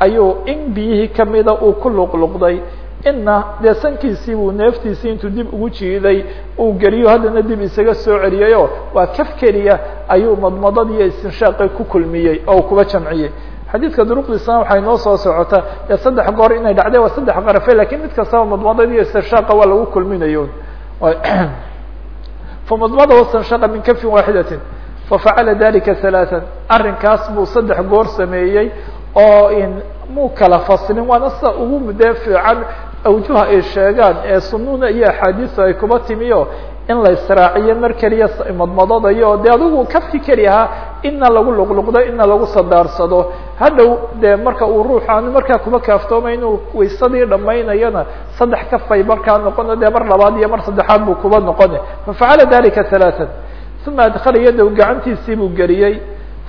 ayuu in biyihii kamida uu ku luqluqday. Ina dee sankiisii buu neeftiisii intuu dib ugu jiiday uu geliyo haddana dib isaga soo celiyayo waa kaf keliya ayuu madmadad iyo istinshaaqi ku kulmiyey oo kuba jamciyey. Xadiidka duruqdiisana waxay noo soo socota dee saddex goor inay dhacday waa saddex qarafe laakiin mid kastaba madmadad iyo istinshaqa waa lagu kulminayo famadmada wastanshaqa min kafin waaxidatin fafacala dalika halaatan arrinkaas buu saddex goor sameeyey oo muu kala faslin waana sida ugu dee fiican awjuha ay sheegaan ee sununa iyo axaadiisu ay kuba timiyo in la israaciyo mar keliya madmadadayo de adigu kafki keli ahaa ina lagu luqluqdo ina lagu sadaarsado. Hadhow de marka uu ruux aanu markaa kuba kaaftoomay inuu waysadii dhamaynayana saddex kafay markaa noqono dee mar labaad iyo mar saddexaad buu kuba noqone. Fafacala dalika halaatan uma adkala yadahu gacantiisii buu geliyey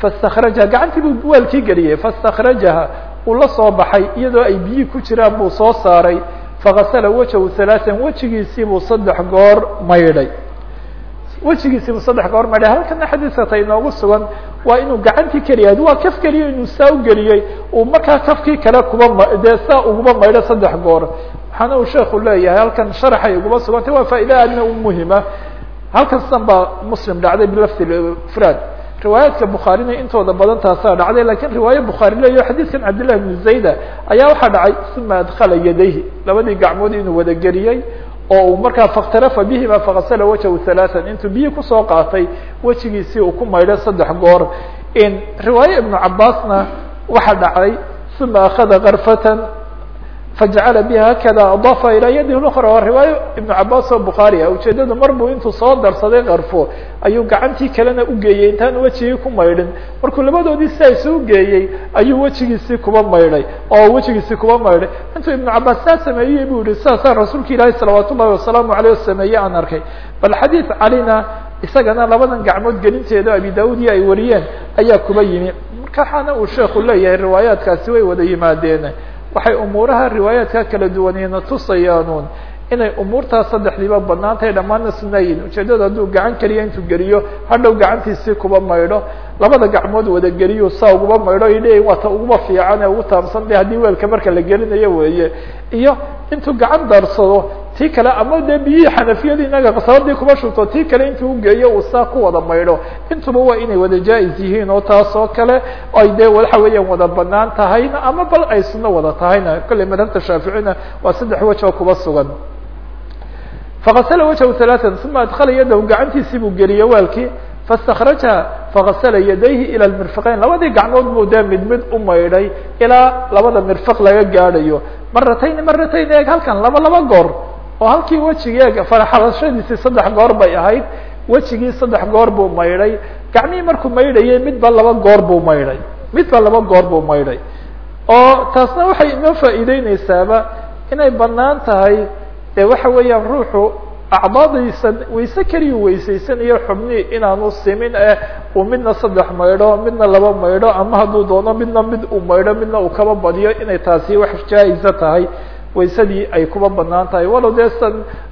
fastakrajaha gacantii buu waalkii geliyey fastakrajaha uu la soo baxay iyadoo ay biyihi ku jiraan buu soo saaray fakasala wajahu halaatan wejigiisii buu saddex goor maydhay wejigiisii buu saddex goor maydhay halkana xadiiska ta inoogu sugan waa inuu gacantii keliya waa kaf keliya inuu saa ugeliyey uu markaa kafkii kale kuba dee saa uguba maydho saddex goor waxaana uu sheeku leeyahay halkan sharaxay uguba sugantay waa faa'iida aadna u muhima halkan san baa muslim dhacday bilafdi fraad. Riwaayaadka bukhaarina intooda badan taasaa dhacday laakiin riwaaye bukhaari leeyo xadiidkan cabdillahi bnu zayda ayaa waxaa dhacay uma adkala yadayhi. Labadii gacmood inuu wada geliyey oo uu markaa faktarafa bihima fakasala wajahu halaatan intuu biyi ku soo qaatay wejigiisii uu ku maydhay saddex goor. Riwaaye ibnu cabaasna waxaa dhacday uma akada karfatan fajacala biha hakada adaafa ilaa yadihi lukra waa riwaayo ibnu cabaas oo bukhaari ah. Ujeedadu mar buu intuu soo darsaday karfo ayuu gacantii kalena ugeeyey intaan wejigii ku maydhin. Markuu labadoodii sidaa isu geeyey ayuu wejigiisii kuba maydhay. Oo wejigiisii kuba maydhay. Intuu ibnu cabaas saa sameeyey buu yihi saasaa rasuulka ilaahi salawaat ullahi wasalaamu aleyh isagana labadan gacmood gelinteeda abi iyo ay wariyeen ayaa kuba yimi. Marka waxaana uu sheeku leeyahay riwaayaadkaasi way wada yimaadeen waxay umuuraha riwaayaadka kala duwanayna tusayaanuun inay umuurtaas saddexdiiba bannaan tahay dhammaanna sunayin ujeedada hadduu gacan keliya intuu geliyo hadhow gacantiisii kuba maydho labada gacmood wada geliyo saa uguba maydho ay leeyihiin waa ta uguba fiican ee ugu taabsan de haddii weelka marka la gelinayo weeye. Iyo intuu gacan darsado tii kale ama dee biyihii xanafiyada inaga qasabadii kuba shubto tii kale intuu ugeeyo uu saa ku wada maydho. Intuba waa inay wada jaa-is yihiin oo taas kale ay dee waxa weeyaan wada banaan tahayna ama bal ay wada tahayna. Kolley madhabta shaaficina waa saddex wej oo kuba sugan. Fakasla wajhu halaatan uma adkala yadahu gacantiisii buu geliyey waalkii fastakrajaha fakasala yadayhi ila mirfiqeyn labadii gacmood buu dee mid mid u maydhay ilaa labada mirfiq laga gaadhayo. Maratayn maratayn eeg halkan laba laba goor oo halkii wejigi eeg faraxalashadiisii saddex goor bay ahayd wejigii saddex goor buu maydhay. Gacmihii markuu maydhayay midba laba goor buu maydhay. Midba laba goor buu maydhay. Oo taasna waxay inoo faa'iideyneysaaba inay bannaan tahay de waxa weeyaan ruuxu acdaadiisa wayse keliyu weysaysanaya xubnii inaanu simin eh uu midna saddex maydho midna laba maydho ama hadduu doono midna mid uu maydho midna uu kaba badiyo inay taasi wax jaa-isa tahay. Waysadii ay kuba bannaan tahay. Walow dee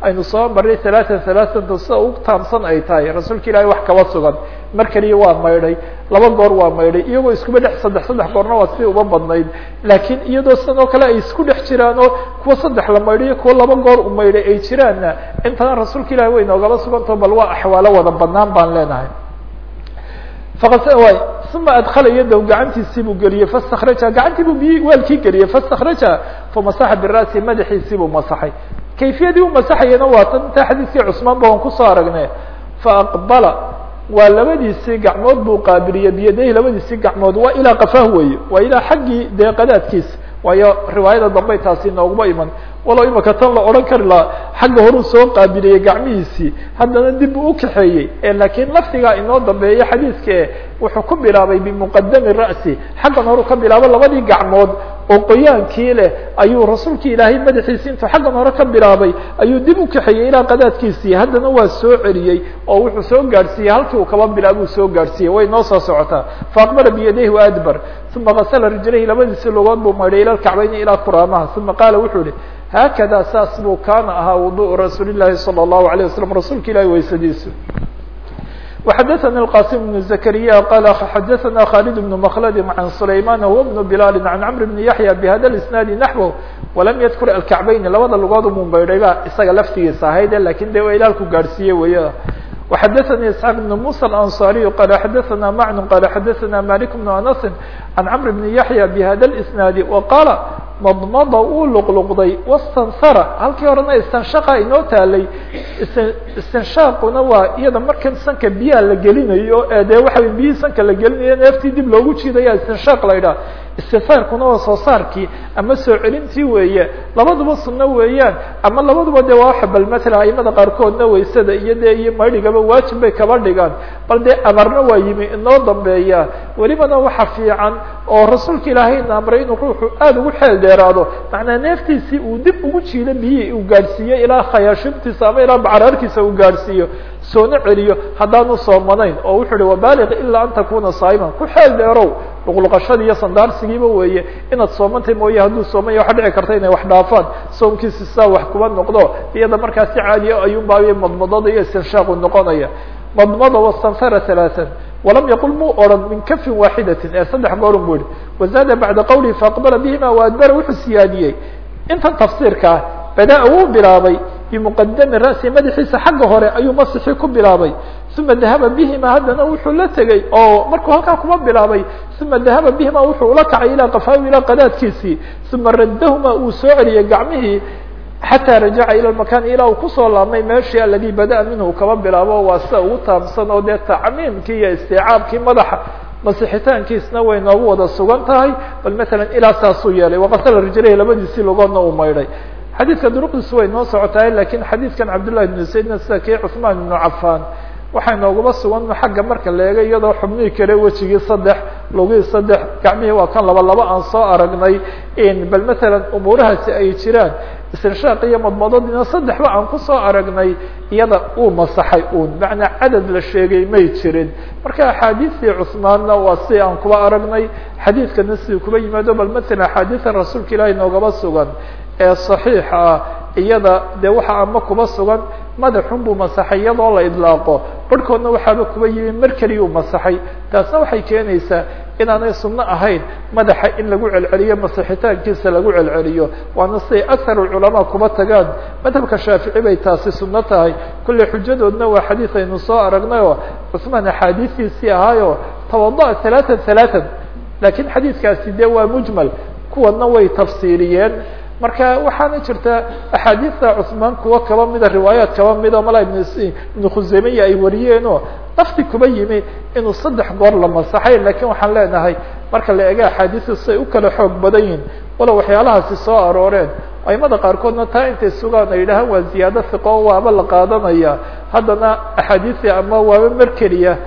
aynu soo maray halaatan halaatanta sida ugu taamsan ay tahay. Rasuulka ilaahay wax kaba sugan mar keliya waa maydhay laba goor waa maydhay iyagoo iskuba dhex saddex saddex goorna waa sidii uba badnayd. Laakiin iyadoo sidan kale ay isku dhex jiraan oo kuwa saddex la maydhay iyo kuwa laba goor u maydhay ay jiraanna intana rasuulka ilahi way noogaba sugantaho bal waa axwaalo wada banaan baan leenahay. Uma adkala yadahu gacantiisii buu geliyey fastakraja gacantii buu biyi waalkii geliyey fastakraja famasaxa bira'si madaxiisii buu masaxay. Kayfiyadii u masaxayana waa tan intaa xadiiskii cusmaan ba aan ku soo aragne faaqbala waa labadiisii gacmood buu qaabiliyey biyadayhi labadiisii gacmood waa ilaa qafah weeye waa ilaa xaggii dee qadaadkiisa waayo riwaayada dambey taasi nooguma iman. Walow imaka tan la odhan kari lahaa xagga horuu soo qaabilayey gacmihiisii haddana dib uu ukaxeeyey laakiin lafdigaa inoo dambeeya xadiidka wuxuu ku bilaabay bimuqadami ra'si. Xaggan horuu ka bilaabo labadii gacmood oo qoyaankii leh ayuu rasuulki ilaahay madaxiisi intuu xaggan hore ka bilaabay ayuu dib u kaxeeyey ilaa qadaadkiisii haddana waa soo celiyey oo wuxuu soo gaadhsiiyey halkii uu kaba bilaabuu soo gaadhsiiyey way noo soo socotaa faaqbala biyadayhi waadbar uma gasala rijlayhi labadiisi lugood buu maydhay ila lkacbayni ilaa kuraamaha uma qaala wuxuu yihi haakada saas buu kaana ahaa wuduءu rasuuli llahi salى الlahu عalيه waslm rasuulka ilahi waysadiisu وxdثnي القاسم بن زكريا قال xdثna خالد بن مخلد عن سليمان هو بن بلال عن عمرو بن يحيى بhda الاسناaد نحوه ولم يذkر الكعبين labada lugood mu maydhay ba isaga laftigiisa ahayd lakin de wa ilaalku gaadhsiiye wey وxdثnي اسحاq بن موسى الأنصاري قال xdثna معن قال xdثna مالك بن أنس عن عمرو بن يحيى بhda الاسناaد وqال madmada uu luqluqday wastansara halkii horena istanshaqa inoo taalay istinshaaquna waa iyada markan sanka biyaha la gelinayo ee dee waxa biyihii sanka la gelinayo neeftii dib loogu jiidaya istinshaaq la idhaha istinsaarkuna waa soo saarkii ama soo celintii weeye labaduba sunno weeyaan ama labaduba dee waa waxa bal matala aimada qaarkoodna waysada iyo dee iyo maydhigaba waajib bay kaba dhigaan bal dee amarna waa yimi inoo dambeeya welibana waxa fiican oo rasuulka ilaahayna amray inuu ruuxu aada ugu xeel dheeraado. Macnaa neeftiisii uu dib ugu jiido biyihii uu gaadhsiiyo ilaa khayaashimtiisa ama ilaa bacraarkiisa uu gaadhsiiyo? Soona celiyo haddaanu soomanayn oo wuxuu uhi wabaaliq ilaa an takuna saa'iman. Ku xeel dheerow luqluqashadii iyo sandaarsigiiba weeye. Inaad soomantay mooye hadduu soomanya waxa dhici karta inay wax dhaafaan. Soomkiisi saa wax kuba noqdo. Iyada markaa si caadiya ayuunbaa madmadada iyo istinshaaqu noqonaya. Madmada wastansara halaaثan walam yaqul muu oran min kafin waaxidatin ee saddex goorun bu ihi wazaada bacda qawlihi faaqbala bihima waadbara wuxuu siyaadiyey. Intan tafsiirka ah bada wuu bilaabay bimuqadami ra'si madaxiisa xagga hore ayuu masixii ku bilaabay. Uma dahaba bihima haddana wuxuu la tegey oo markuu halkaa kuma bilaabay. Uma dahaba bihima wuxuu ula kacay ilaa qafaawi ilaa qadaadkiisii. Uma raddahuma uu soo celiyey gacmihii xatى rajaca ilى makan ilaa uu kusoo laabmay meeshii aladi bada minhu kaba bilaabo waa sida ugu taabsan oo dee tacmiimkii iyo isticaabkii madaxa masixitaankiisna way noogu wada sugan tahay bal mثala ilaa saasuu yeelay waqasla rijlayhi labadiisii logoodna uu maydhay xadiidka duruqdiisu way noo socotahay lakin xadiidkan cabdالlahi بn saydna sida kii cثmaan بn cafan waxay noogaba sugan xagga marka la eego iyadoo xubnihii kale wejigii saddex lugihii saddex gacmihii waa kan laba laba aan soo aragnay bal mثala umuurahaasi ay jiraan istinshaaq iyo madmadadiina saddexba aan ku soo aragnay iyada uu masaxay uun. Macnaa cadad la sheegay may jirin. Marka axaadiistii cusmaanna waa si aan kuba aragnay xadiidkana sidii kuba yimaado bal matala axaadiida rasuulka ilaahi noogaba sugan ee صaxiixa ah iyada dee waxa ama kuba sugan madaxun buu masaxay iyadoo la idlaaqo. Barhkoodna waxaaba kuba yimi keliyuu masaxay. Taasna waxay keenaysaa inaanay sunno ahayn madaxa in lagu celceliyo masixitaankiisa lagu celceliyo. Waana siday akar culamaa kuba tagaan madhabka shaafici bay taasi sunno tahay. Kulley xujadoodna waa xadiid aynu soo aragnay oo cusmaan axaadiistiisii ahaayo tawada'a halaatan halaatan lakiin xadiidkaasi dee waa mujmal. Kuwana way tafsiiriyeen marka waxaana jirta axaadiista cusmaan kuwa kaba mida riwaayaat kaba mida mala ibnu khuseymeya ay wariyeenoo lafti kuba yimi inuu saddex goor la masaxay laakiin waxaan leenahay marka la ega axaadiistu siay u kala xoog badan yihiin walow waxyaalahaasi soo arooreen. Aimada qaarkoodna taa intay sugaan ay yidhahaan waa ziyaado fiqo waaba la qaadanaya. Haddana axaadiistii ama waaba mer keliya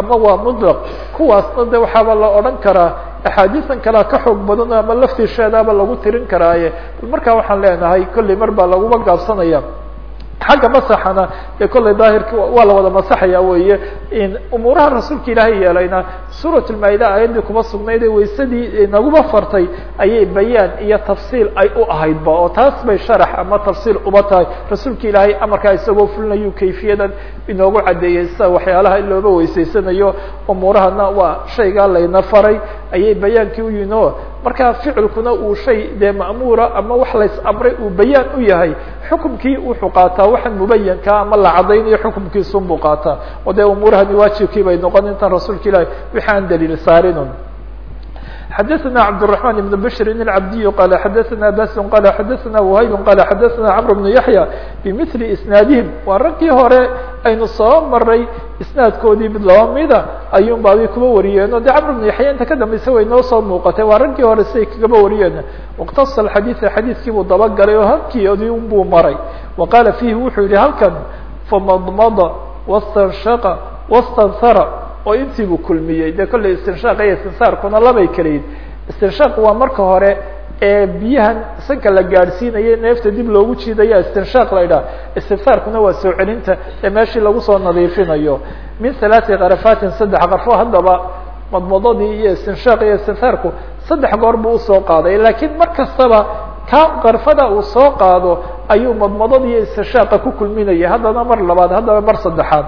ama waa mutlaq. Kuwaasna de waxaaba la odhan karaa axaadiisan kalea ka xoog badan ama laftiisheedaaba lagu tirin karaaye. Markaa waxaan leenahay kolley mar baa laguma gaabsanaya xagga masaxana dee kolley daahirka waa la wada masaxaya weeye umuuraha rasuulka ilaahay yeelayna suurat lmaa-ida aayaddii kuma sugnayd ee waysadii naguma fartay ayay bayaan iyo tafsiil ay u ahaydba oo taas bay sharax ama tafsiil uba tahay. Rasuulka ilaahay amarkaa isagoo fulinayu kayfiyadan inoogu caddeeyey sida waxyaalaha in looba weysaysanayo umuurahana waa shaygaa layna faray. Ayay bayaankii u yihiin o marka ficilkuna uu shay dee ma'muura ama wax lays amray uu bayaan u yahay xukumkii wuxuu qaataa waxaan mubayankaa ama la cadaynayo xukumkiisun buu qaataa. Oo dee umuurahani waajibkii bay noqon intan rasuulka ilahi wixi aan daliil saarinun xadaثna cabdالرحمن بن bشr الcabdiy qal xadaثna bas qal xadaثna وhayb qal xadaثna cمr بن yaحyى bmثl isnaadihim waa raggii hore aynu soo maray isnaadkoodii mid laba mida ayuun baabay kuba wariyeenoo dee camr bnu yaxya inta ka dambaysa way noo soo muuqatay waa raggii hore siday kagaba wariyeen waqtasa alxadiida xadiidkii buu dabagalay oo halkiodi unbuu maray wa qaala fiihi wuxuu yihi halkan famadmada wastanshaqa wastansara oo intiibuu kulmiyey dee kolley istinshaaq iyo istinsaarkuna labay kalayihin istinshaaq waa marka hore ee biyahan sanka la gaadhsiinaya neefta dib loogu jiidaya istinshaaq la idhaha istinsaarkuna waa soo celinta ee meeshii lagu soo nadiifinayo. Min halaati karafatin saddex qarfo haddaba madmadadii iyo istinshaaq iyo istinsaarku saddex goor buu u soo qaaday. Laakiin mar kastaba ka qarfada uu soo qaado ayuu madmadada iyo istinshaaqa ku kulminaya haddana mar labaad haddaba mar saddexaad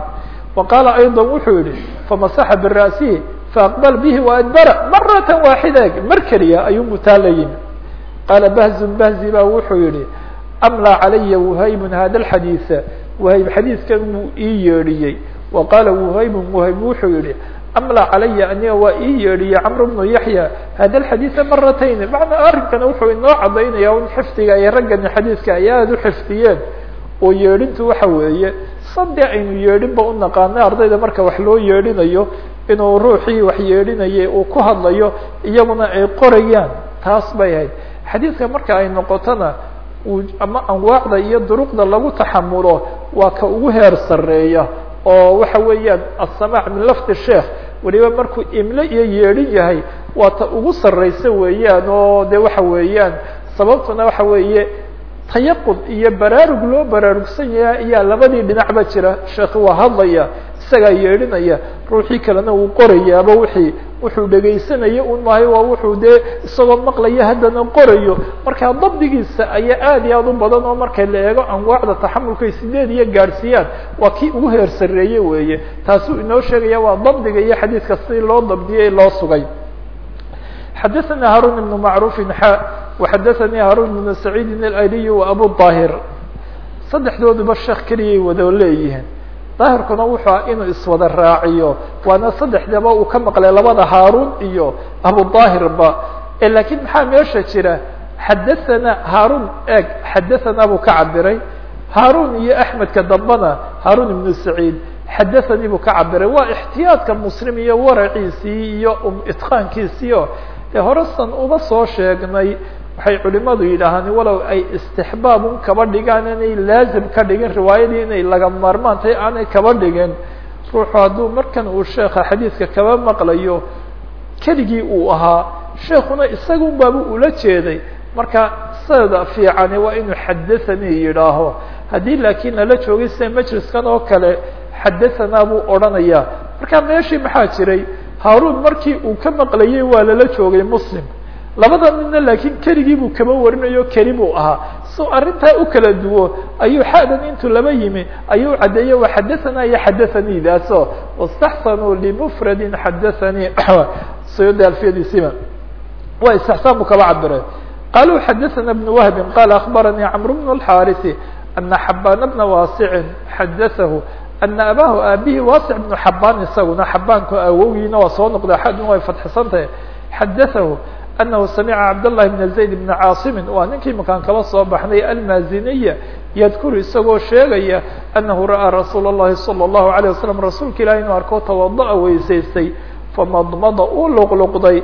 qaala ayضa wuxuu yihi famasaxa bira'sihi faaqbal bihi waadbara marata waaxida mar keliya ayuu mutaa la yimi. Bahzi ba wuxuu yihi amla calaya wuhaybun hada alxadiida wahayb xadiidkan wuu ii yeedhiyey. Qaala wuhaybun wahayb wuxuu yihi amla calaya aniga waa ii yeedhiyey camr bnu yaxya hada alxadiida maratayn macnaa arrinkana wuxuu inoo cadaynaya un xifdiga ay raggani xadiidka ay aada u xifdiyeen. Oo yeedhintu waxa weeye sade aynu yeedhinba u naqaano ardayda marka wax loo yeedhinayo inuu ruuxii wax yeedhinayay uu ku hadlayo iyaguna ay qorayaan. Taas bay ahayd. Xadiidka marka ay noqotona ama anwaacda iyo duruqda lagu taxamulo waa ka ugu heer sareeya oo waxa weeyaan assamaac min lafdi sheekh weliba markuu imle iyo yeedhin yahay waa ta ugu sarraysa weeyaan oo de waxa weeyaan sababtuna waxa weeye tayaqud iyo baraarug loo baraarugsan yaha iyaa labadii dhinacba jira. Sheekhi waa hadlaya isagaa yeedhinaya ruuxii kalena uu qorayaaba wixii wuxuu dhegaysanaya un maahay waa wuxuu dee isagoo maqlaya haddana qorayo. Markaa dabdigiisa ayaa aad iyo aad u badan oo marka la eego anwaacda taxamulkay sideed iyo gaadhsiiyaan waa kii ugu heer sarreeye weeye. Taasuu inoo sheegaya waa dabdiga iyo xadiidka sidii loo dabdiyey loo sugay. Xadaثana harun ibnu macruufin xa وxadaثnii haruن بن سacيidi اأliي وabu ظاhir saddexdooduba sheekh keliyay wada leeyihiin daahirkuna wuxuu ah inuu iswada raaciyo waana saddexdaba uu ka maqlay labada haarun iyo abu ظaahirba lakiin maxaa meesha jira xadaثana haarun eg xadaثana buu ka cabiray haarun iyo axmedka dambana haarun ibnu saciid xadaثanii buu ka cabiray waa اxtiyaadka muslim iyo waraciisii iyo itqaankiisiio dee horesan uba soo sheegnay waxay culimadu yidhaahaan walow ay istixbaabun kaba dhigaan inay laazim ka dhigin riwaayadii inay laga maarmaantay aanay kaba dhigin ruuxu hadduu markan uu sheeka xadiidka kaba maqlayo keligii uu ahaa sheekuna isagun baaba ula jeeday. Marka sida fiicani waa inuu xadathanii yidhaaho. Haddii laakiin lala joogay sida majliskan oo kale xadahanaa buu odhanayaa. Marka meeshii maxaa jiray? Haarun markii uu ka maqlayay waa lala joogay muslim labada midna laakiin keligii buu kaba warinayo keli buu ahaa so arrintaa u kala duwo ayuu xadan intuu laba yimi ayuu caddeeyey wa xadahanaa iyo xadathaniidaaso wastaxsanuu limufradin xadathanii sayda alfiyadiisiba waa istixsaan buu kaba cabire qaluu xadaثana بن wهbi qala akbaranii cmr بن الxاrثi ana xabaan bna waasicin xadaثahu ana abahu aabihi waasic بnu xabaan isaguna xabaanku awogiina waa soo noqda xadun way fadxisantahay xadaثahu anahu samica cabdالlahi bna zayd bna caasimi waa ninkii makaan kaba soo baxnay almaziniya yadkuru isagoo sheegaya anahu ra'aa rasuul الlahi salى الlahu عalيه wasalam rasuulka ilahi inuu arko tawadaأa weysaystay famadmada uu luqluqday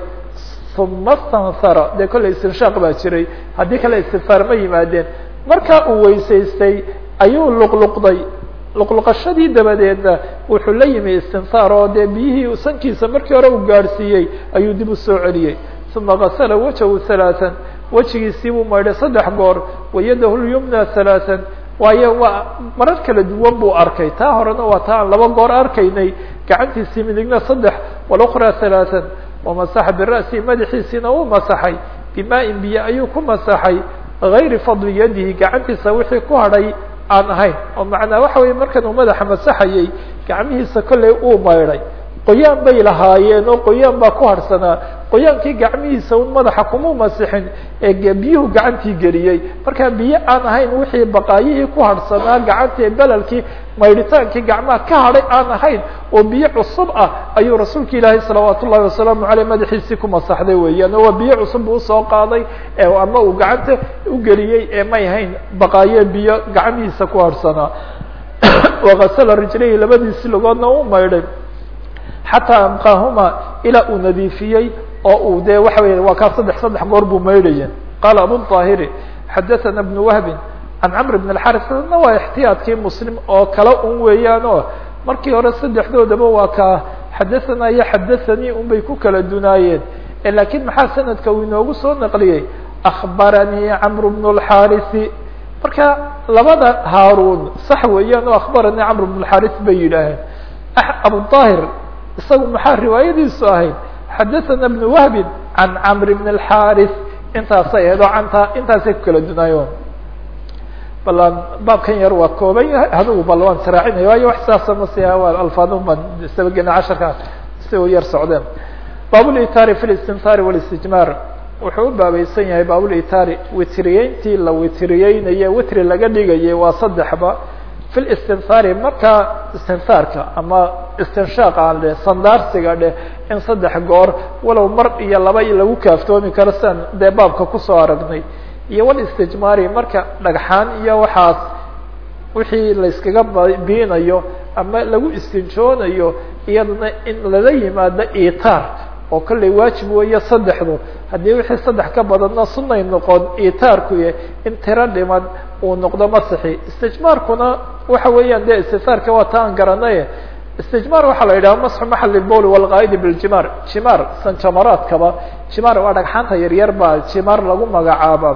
uma stansara dee kollay istinshaaq baa jiray haddii kale istinfaar ma yimaadeen markaa uu weysaystay ayuu luqluqday luqluqashadii dabadeedna wuxuu la yimi istinsaar oo dee biyihii sankiisa markii hore uu gaadhsiiyey ayuu dib u soo celiyey uma gasala wajahu halaaan wejigiisii maydhay saddex goor wayadahu lyumna halaaan waayo waa marar kala duwan buu arkay taa horena waa taa aan laba goor arkaynay gacantiisii midigna saddex walukra halaaan wamasaxa bira'si madaxiisiina uu masaxay bimaa-in biyo ayuu ku masaxay gayri fadli yadihi gacantiisa wixii ku hadhay aan ahayn oo macnaa waxa weye markan uu madaxa masaxayey gacmihiisa kollay uu maydhay qoyaan bay lahaayeen oo qoyaan baa ku harhsanaa qoyaankii gacmihiisa un madaxa kuma masixin ee biyuhu gacantii geliyey. Markaa biyo aan ahayn wixii baqaayihii ku harhsanaa gacantii belalkii maydhitaankii gacmaha ka hadhay aan ahayn oo biyo cusub ah ayuu rasuulka ilaahay salawaat ullahi wasalaamu aleyh madaxiisii ku masaxday weeyaan waa biyo cusub buu u soo qaaday ama uu gacanta ugeliyey ee may ahayn baqaaye biyo gacmihiisa ku harhsanaa wagasala rijlayhi labadiisi lugoodna u maydhay. Xataa amqaahuma ilaa uu nadiifiyey oo uu dee waxa weya waa kaa saddex saddex goor buu maydhaya qaala abu طaahiri xadaثana بn wahbin can camr bn اxaris na waa ixtiyaadkii muslim oo kale un weeyaan o markii hore saddexdoodaba waa kaa xadaثana iyo xadaثanii un bay ku kala dunaayeen lakiin maxaa sanadka uu inoogu soo naqliyey akbaranii camr bn اxarisi marka labada haaruun sax weeyaan oo akbaranii camr bn اxaris bay yidhaaheen abu طaahir isagu maxaa riwaayadiisu ahayd xadaثana بn wahbin can camr bn اxaris intaasay ahayd oo anta intaasay ku kala dunaayoon bal baabkan yar waa kooban yahay adigu bal waan saraacinaya waayo wax saasa masi alfaadun baan sabagena casharka si u yar socdeen baabulitaari fi listimtaari wاlistijmaar wuxuu u baabaysan yahay baabulitaari witriyeyntii la witriyeynaye witri laga dhigayay waa saddexba fi listimtaari markaa istimtaarka ama istinshaaq aan dheh sandaarsiga dheh in saddex goor walow mar iyo laba lagu kaaftoomi karo sian dee baabka ku soo aragnay iyo walistijmaari marka dhagxaan iyo waxaas wixii layskaga biinayo ama lagu istinjoonayo iyadana in lala yimaado itaar oo kollay waajib weeye saddexdu haddii wixii saddex ka badanna sunay noqon itaarkuye in tiro dhiman uu noqdo masixi istijmaarkuna waxa weeyaan dee istitaarka waa ta aan garanaye. Istijmaar waxaa la yidhaha masxu maxal bowl walqaa'idi biljimaar jimaar. Sanjamaraadkaba jimaar waa dhagxaanta yaryar baa jimaar lagu magacaaba.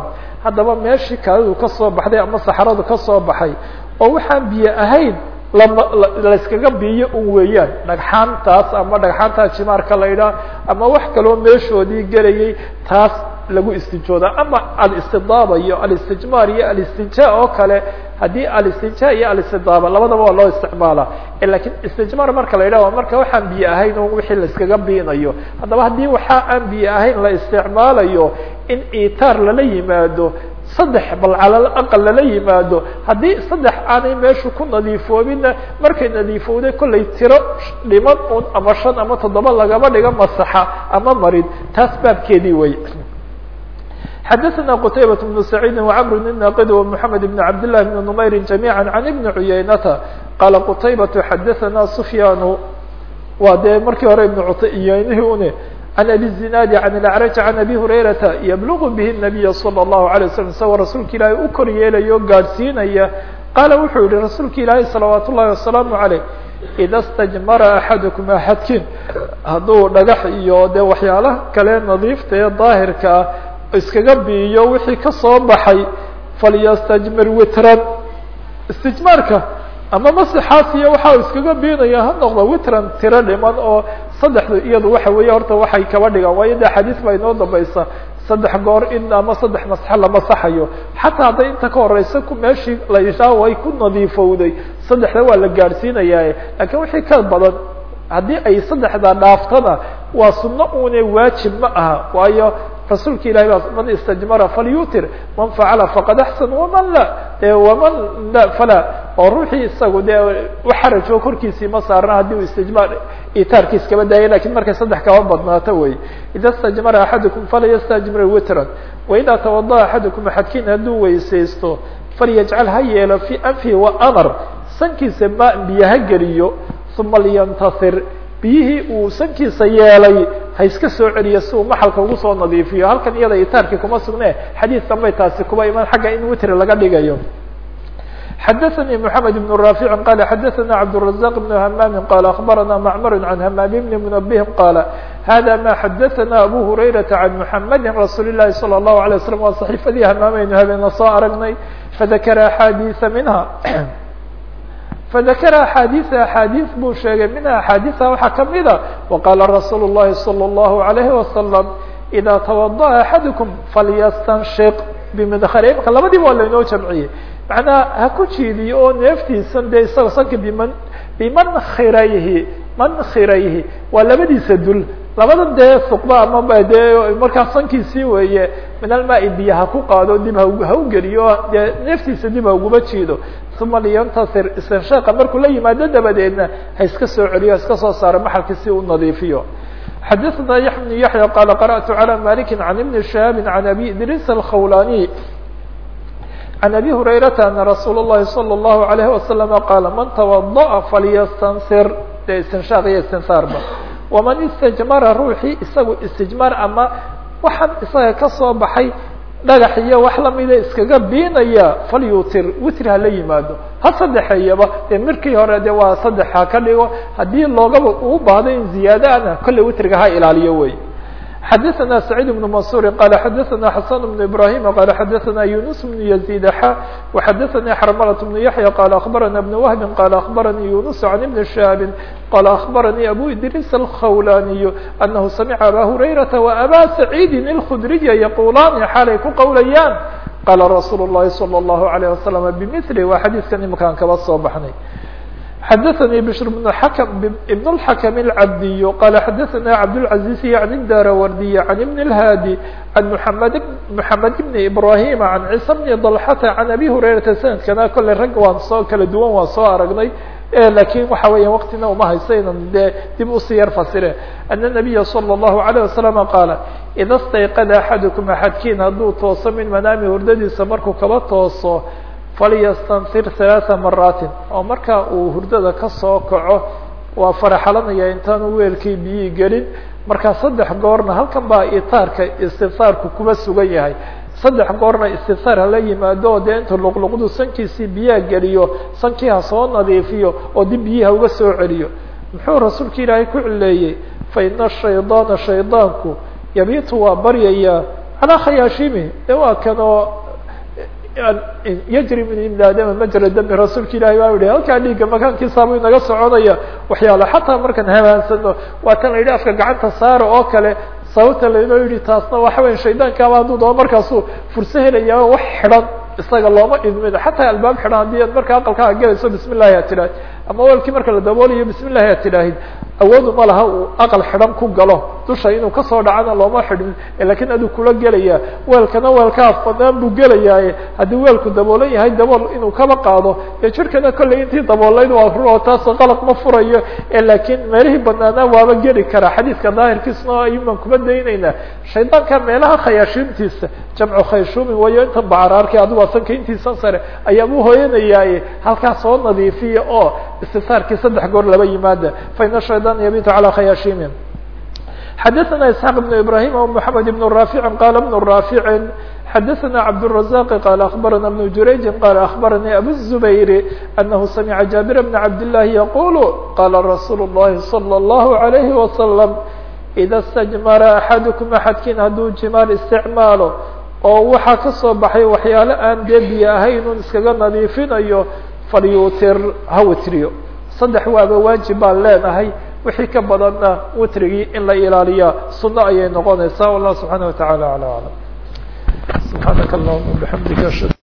Haddaba meeshii kaadidu ka soo baxday ama saxaradu ka soo baxay oo waxaan biyo ahayn lama layskaga biyo un weeyaan. Dhagxaantaas ama dhagxaantaa jimaarka la yidhaha ama wax kaloo meeshoodii gelayay taas lagu istijooda ama alistidaaba iyo alistijmaar iyo alistinjaa oo kale haddii alistinjaa iyo alistidaaba labadaba waa loo isticmaala lakiin istijmaar marka la yidhah marka waxaan biyo ahayn wixii layskaga biinayo haddaba haddii waxaa aan biyo ahayn la isticmaalayo in itaar lala yimaado saddex bal calal aqal lala yimaado haddii saddex aanay meeshu ku nadiifoobinna markay nadiifowday kollay tiro dhiman un ama shan ama toddoba lagaba dhiga masaxa ama marid taas baabkeedii wey xadaثna qtaybaة بن سacيidi وcmr الناqd ومحamed بن cabd للh بن نmayr جamيعا عan بn عuyaynata qala qtaybaة xadaثna سfyaan waa dee markii hore ibn cuyaynihi une عن أbي الزناad عن الأعرج عن أbي هurayرaةa yblغ bه النبي صلى الله عليه وسلم isagoo rasuulka ilaahay u kor yeelaya o gaadhsiinaya qaala wuxuu yihi rasuulka ilaahay صلaوaaت الlahi وaسلaaم عalيه إda اsتجmara أxadكم أxadkin hadduu dhagax iyo de waxyaalaha kale nadiifta ee daahirka ah iskaga biiyo wixii ka soo baxay falyastajmir witran. Istijmaarka ama masixaas iyo iskaga biinaya ha noqdo witran tiro oo saddexdu iyadu waxa weeye horta waxay kaba dhigaan. Waayo de xadiis baa inoo dambaysa saddex goor in ama saddex masxo la masaxayo. Xataa hadday inta ka horeysa ku meeshii la ishaawo ay ku nadiifowday. Saddexda waa la gaadhsiinayaa lakiin wixii ka badan haddii ay saddexda dhaaftana waa sunno une waajib ma aha. Waayo rasuulka ilahi baa man istajmara falyutir man facala faqad axsan waman la waman la fala oo ruuxii isagu dee uxarajo korkiisii ma saarna haddii u istijmaar itaarkiis kaba daaya laakiin markay saddex kaba badnaato wey. Ida stajmara axadukum falayastajmir witran waida tawadaأ axadukum axadkiin hadduu weysaysto falyajcal ha yeelo fi anfihi waamar sankiisa ma biyo ha geliyo uma liyantasir biyihii uu sankiisa yeelay ha iska soo celiyo si uu maxalka ugu soo nadiifiyo halkan iyada itaarkii kuma sugne xadiis dambay taasi kuba iman xagga in witri laga dhigayo xadaثnي محamed بن رافع qال xadaثna cبدالرزاq بن همام qال أخbarana معmr عن همام بن منبه qال hذا ma xadaثna أbو هريرة عن محمد رsuل الlahi صلى الله عليه وسلم waa صحيفadii hmaamaynu habeena soo aragnay fذakra أحاadiثa minha fذakra أحاadiثa أحاadiث buu sheegay minha أحاadiثa waxaa kamida وqاla رasuul الlahi صلى الله عليه وسلم إذا توضأ أحadكم فlيsتنشق بmdkr imka labadiba waa lainoo jamciyey macnaa ha ku jiidiyo oo neeftiisan dee isaga sanka biman bimankhirayhi mankhirayhi waa labadiisa dul labadan dee suqba ama dee markaa sankiisii weeye min almaai biyo ha ku qaado dib ha u geliyo dee neeftiisa dib ha uguma jiido uma liyantasir istinshaqa markuu la yimaado dabadeedna ha iska soo celiyo ha iska soo saaro maxalka si u nadiifiyo xadaثna yaحya بن yaحyى qala qarأtu عalى maliki عan iبn شhihaabi عan abi idris الkhawlani عن أbي هريرة أن رsuuل اللhi صلى الله عليه وسلم قال mن توضأ فlيستنصر de استنشاaq iyo استنصاarba ومن استجمرa ruuxii isagu استجماar ama waxaan isaga kasoo baxay dhagax iyo wax lamida iskaga biinaya falyutir witr hala yimaado ha saddexeeyaba dee markii hore de waa saddex ha ka dhigo haddii loogaba uu baahdo in ziyaadaana kolley witriga ha ilaaliyo wey xdثna سعيد بن منصور قال xdثna حسن بن إبراهيم قال xdثna يونس بن يزيد ح وxdثnي حرملة بن يحيى قال أخبرنا بن وهب قال أخبرني يونس عن بن شهاب قال أخبرني أبو إدريس الخولاني أنه سمع أbا هريرة وأbا سعيد الخdري يقuلان xaalay ku qowlayaan قال رsuuل اللhi صلى الله عليه وسلم بمثله waa xadيثkan imakaan kaba soo baxnay xdثnي بشر بن بن الحكم العبدي قال xdثna عبدالعزيز عن الداrwردي عن بن الهادي عن محمد محمد بن إبراهيم عن عيسى بن طلحة عن أبي هريرة سندkana kole rag waan soo kala duwan waan soo aragnay lakin waxa weya wktina uma haysaynan de dib usi yar fasire أن النبي صلى الله عليه وسلم قال إذا اsتayqd أحadكم أحadkiin hadduu tooso min manaami hurdadiisa markuu kaba tooso falyastansir ثaلaaثa maraatin oo marka uu hurdada kasoo kaco waa faraxalanaya intaanu weelkii biyii gelin markaa saddex goorna halkan baa itaarka istifsaarku kuba sugan yahay saddex goorna istifsaar hala yimaado oo dee inta luqluqdu sankiisii biyaha geliyo sankii soo nadiifiyo oo dib biyiha uga soo celiyo. Muxuu rasuulka ilaahay ku cileeyey faina الshaydaana shaydaanku yabitu waa baryayaa calaa khayaashimi de waa kanoo yajri min imdaadama majra dami rasuulka ilahi waa yihi halkaa dhiigga makaankiisaabu inaga soconaya. Waxyaalo xataa markaan hamaansano waa tan la yidhi afka gacanta saara oo kale sababta laynoo yihi taasna waxa weya shaydaankaaba hadduu daba markaasuu furso helayaa wax xidhan isaga looma idmin xataa albaab xidhan haddii ad marka aqalkaa gelayso bismi llahi ad tidhaahid ama weelkii marka la daboolayo bismi llahi ad tidhaahid awoodu ma laha uu aqal xidhan ku galo. Dusha inuu ka soo dhacana looma xidhin laakiin aduu kula gelaya. Weelkana weelkaa banaan buu gelayaaye haddii weelku daboolan yahay dabool inuu kaba qaado. Ee jirkana kolley intii daboolayd waa ruo taasoo qalaq ma furayo. Lakin meelihii banaanaa waaba geli karaa. Xadiidka daahirkiisna ayuman kuma dayneynaa shaydaanka meelaha khayaashiintiisa jamcu khayshuumi wayo inta bacaraarki adigu asanka intiisan sare ayaaba uhoyanayaaye halkaa soo nadiifiya oo istifsaarkii saddex goor laba yimaada faina shaydan yabitu calى khayaashimi xadaثna isxaaq بن ibrahim ومحamed بن raafici qala بن raafici xadaثna cabdالرaزاq qala aخbarana بن jurayji qala aخbaranii abu الزubayr anahu samica jaabir bn cabd الlahi yaqul qala rasuul الlahi slى الlahu عalayhi wasalam ida اstajmara axadكm axadkiin hadduu jimaar isticmaalo oo waxaa kasoo baxay waxyaalo aan dee biyo ahayn un iskaga nadiifinayo falyutir ha witriyo saddex waaba waajib baan leenahay wixii ka badanna witrigii in la ilaaliya suno ayay noqonaysaa wallah subxaana wataعala alى alam subxaanaka allahuma bxamdika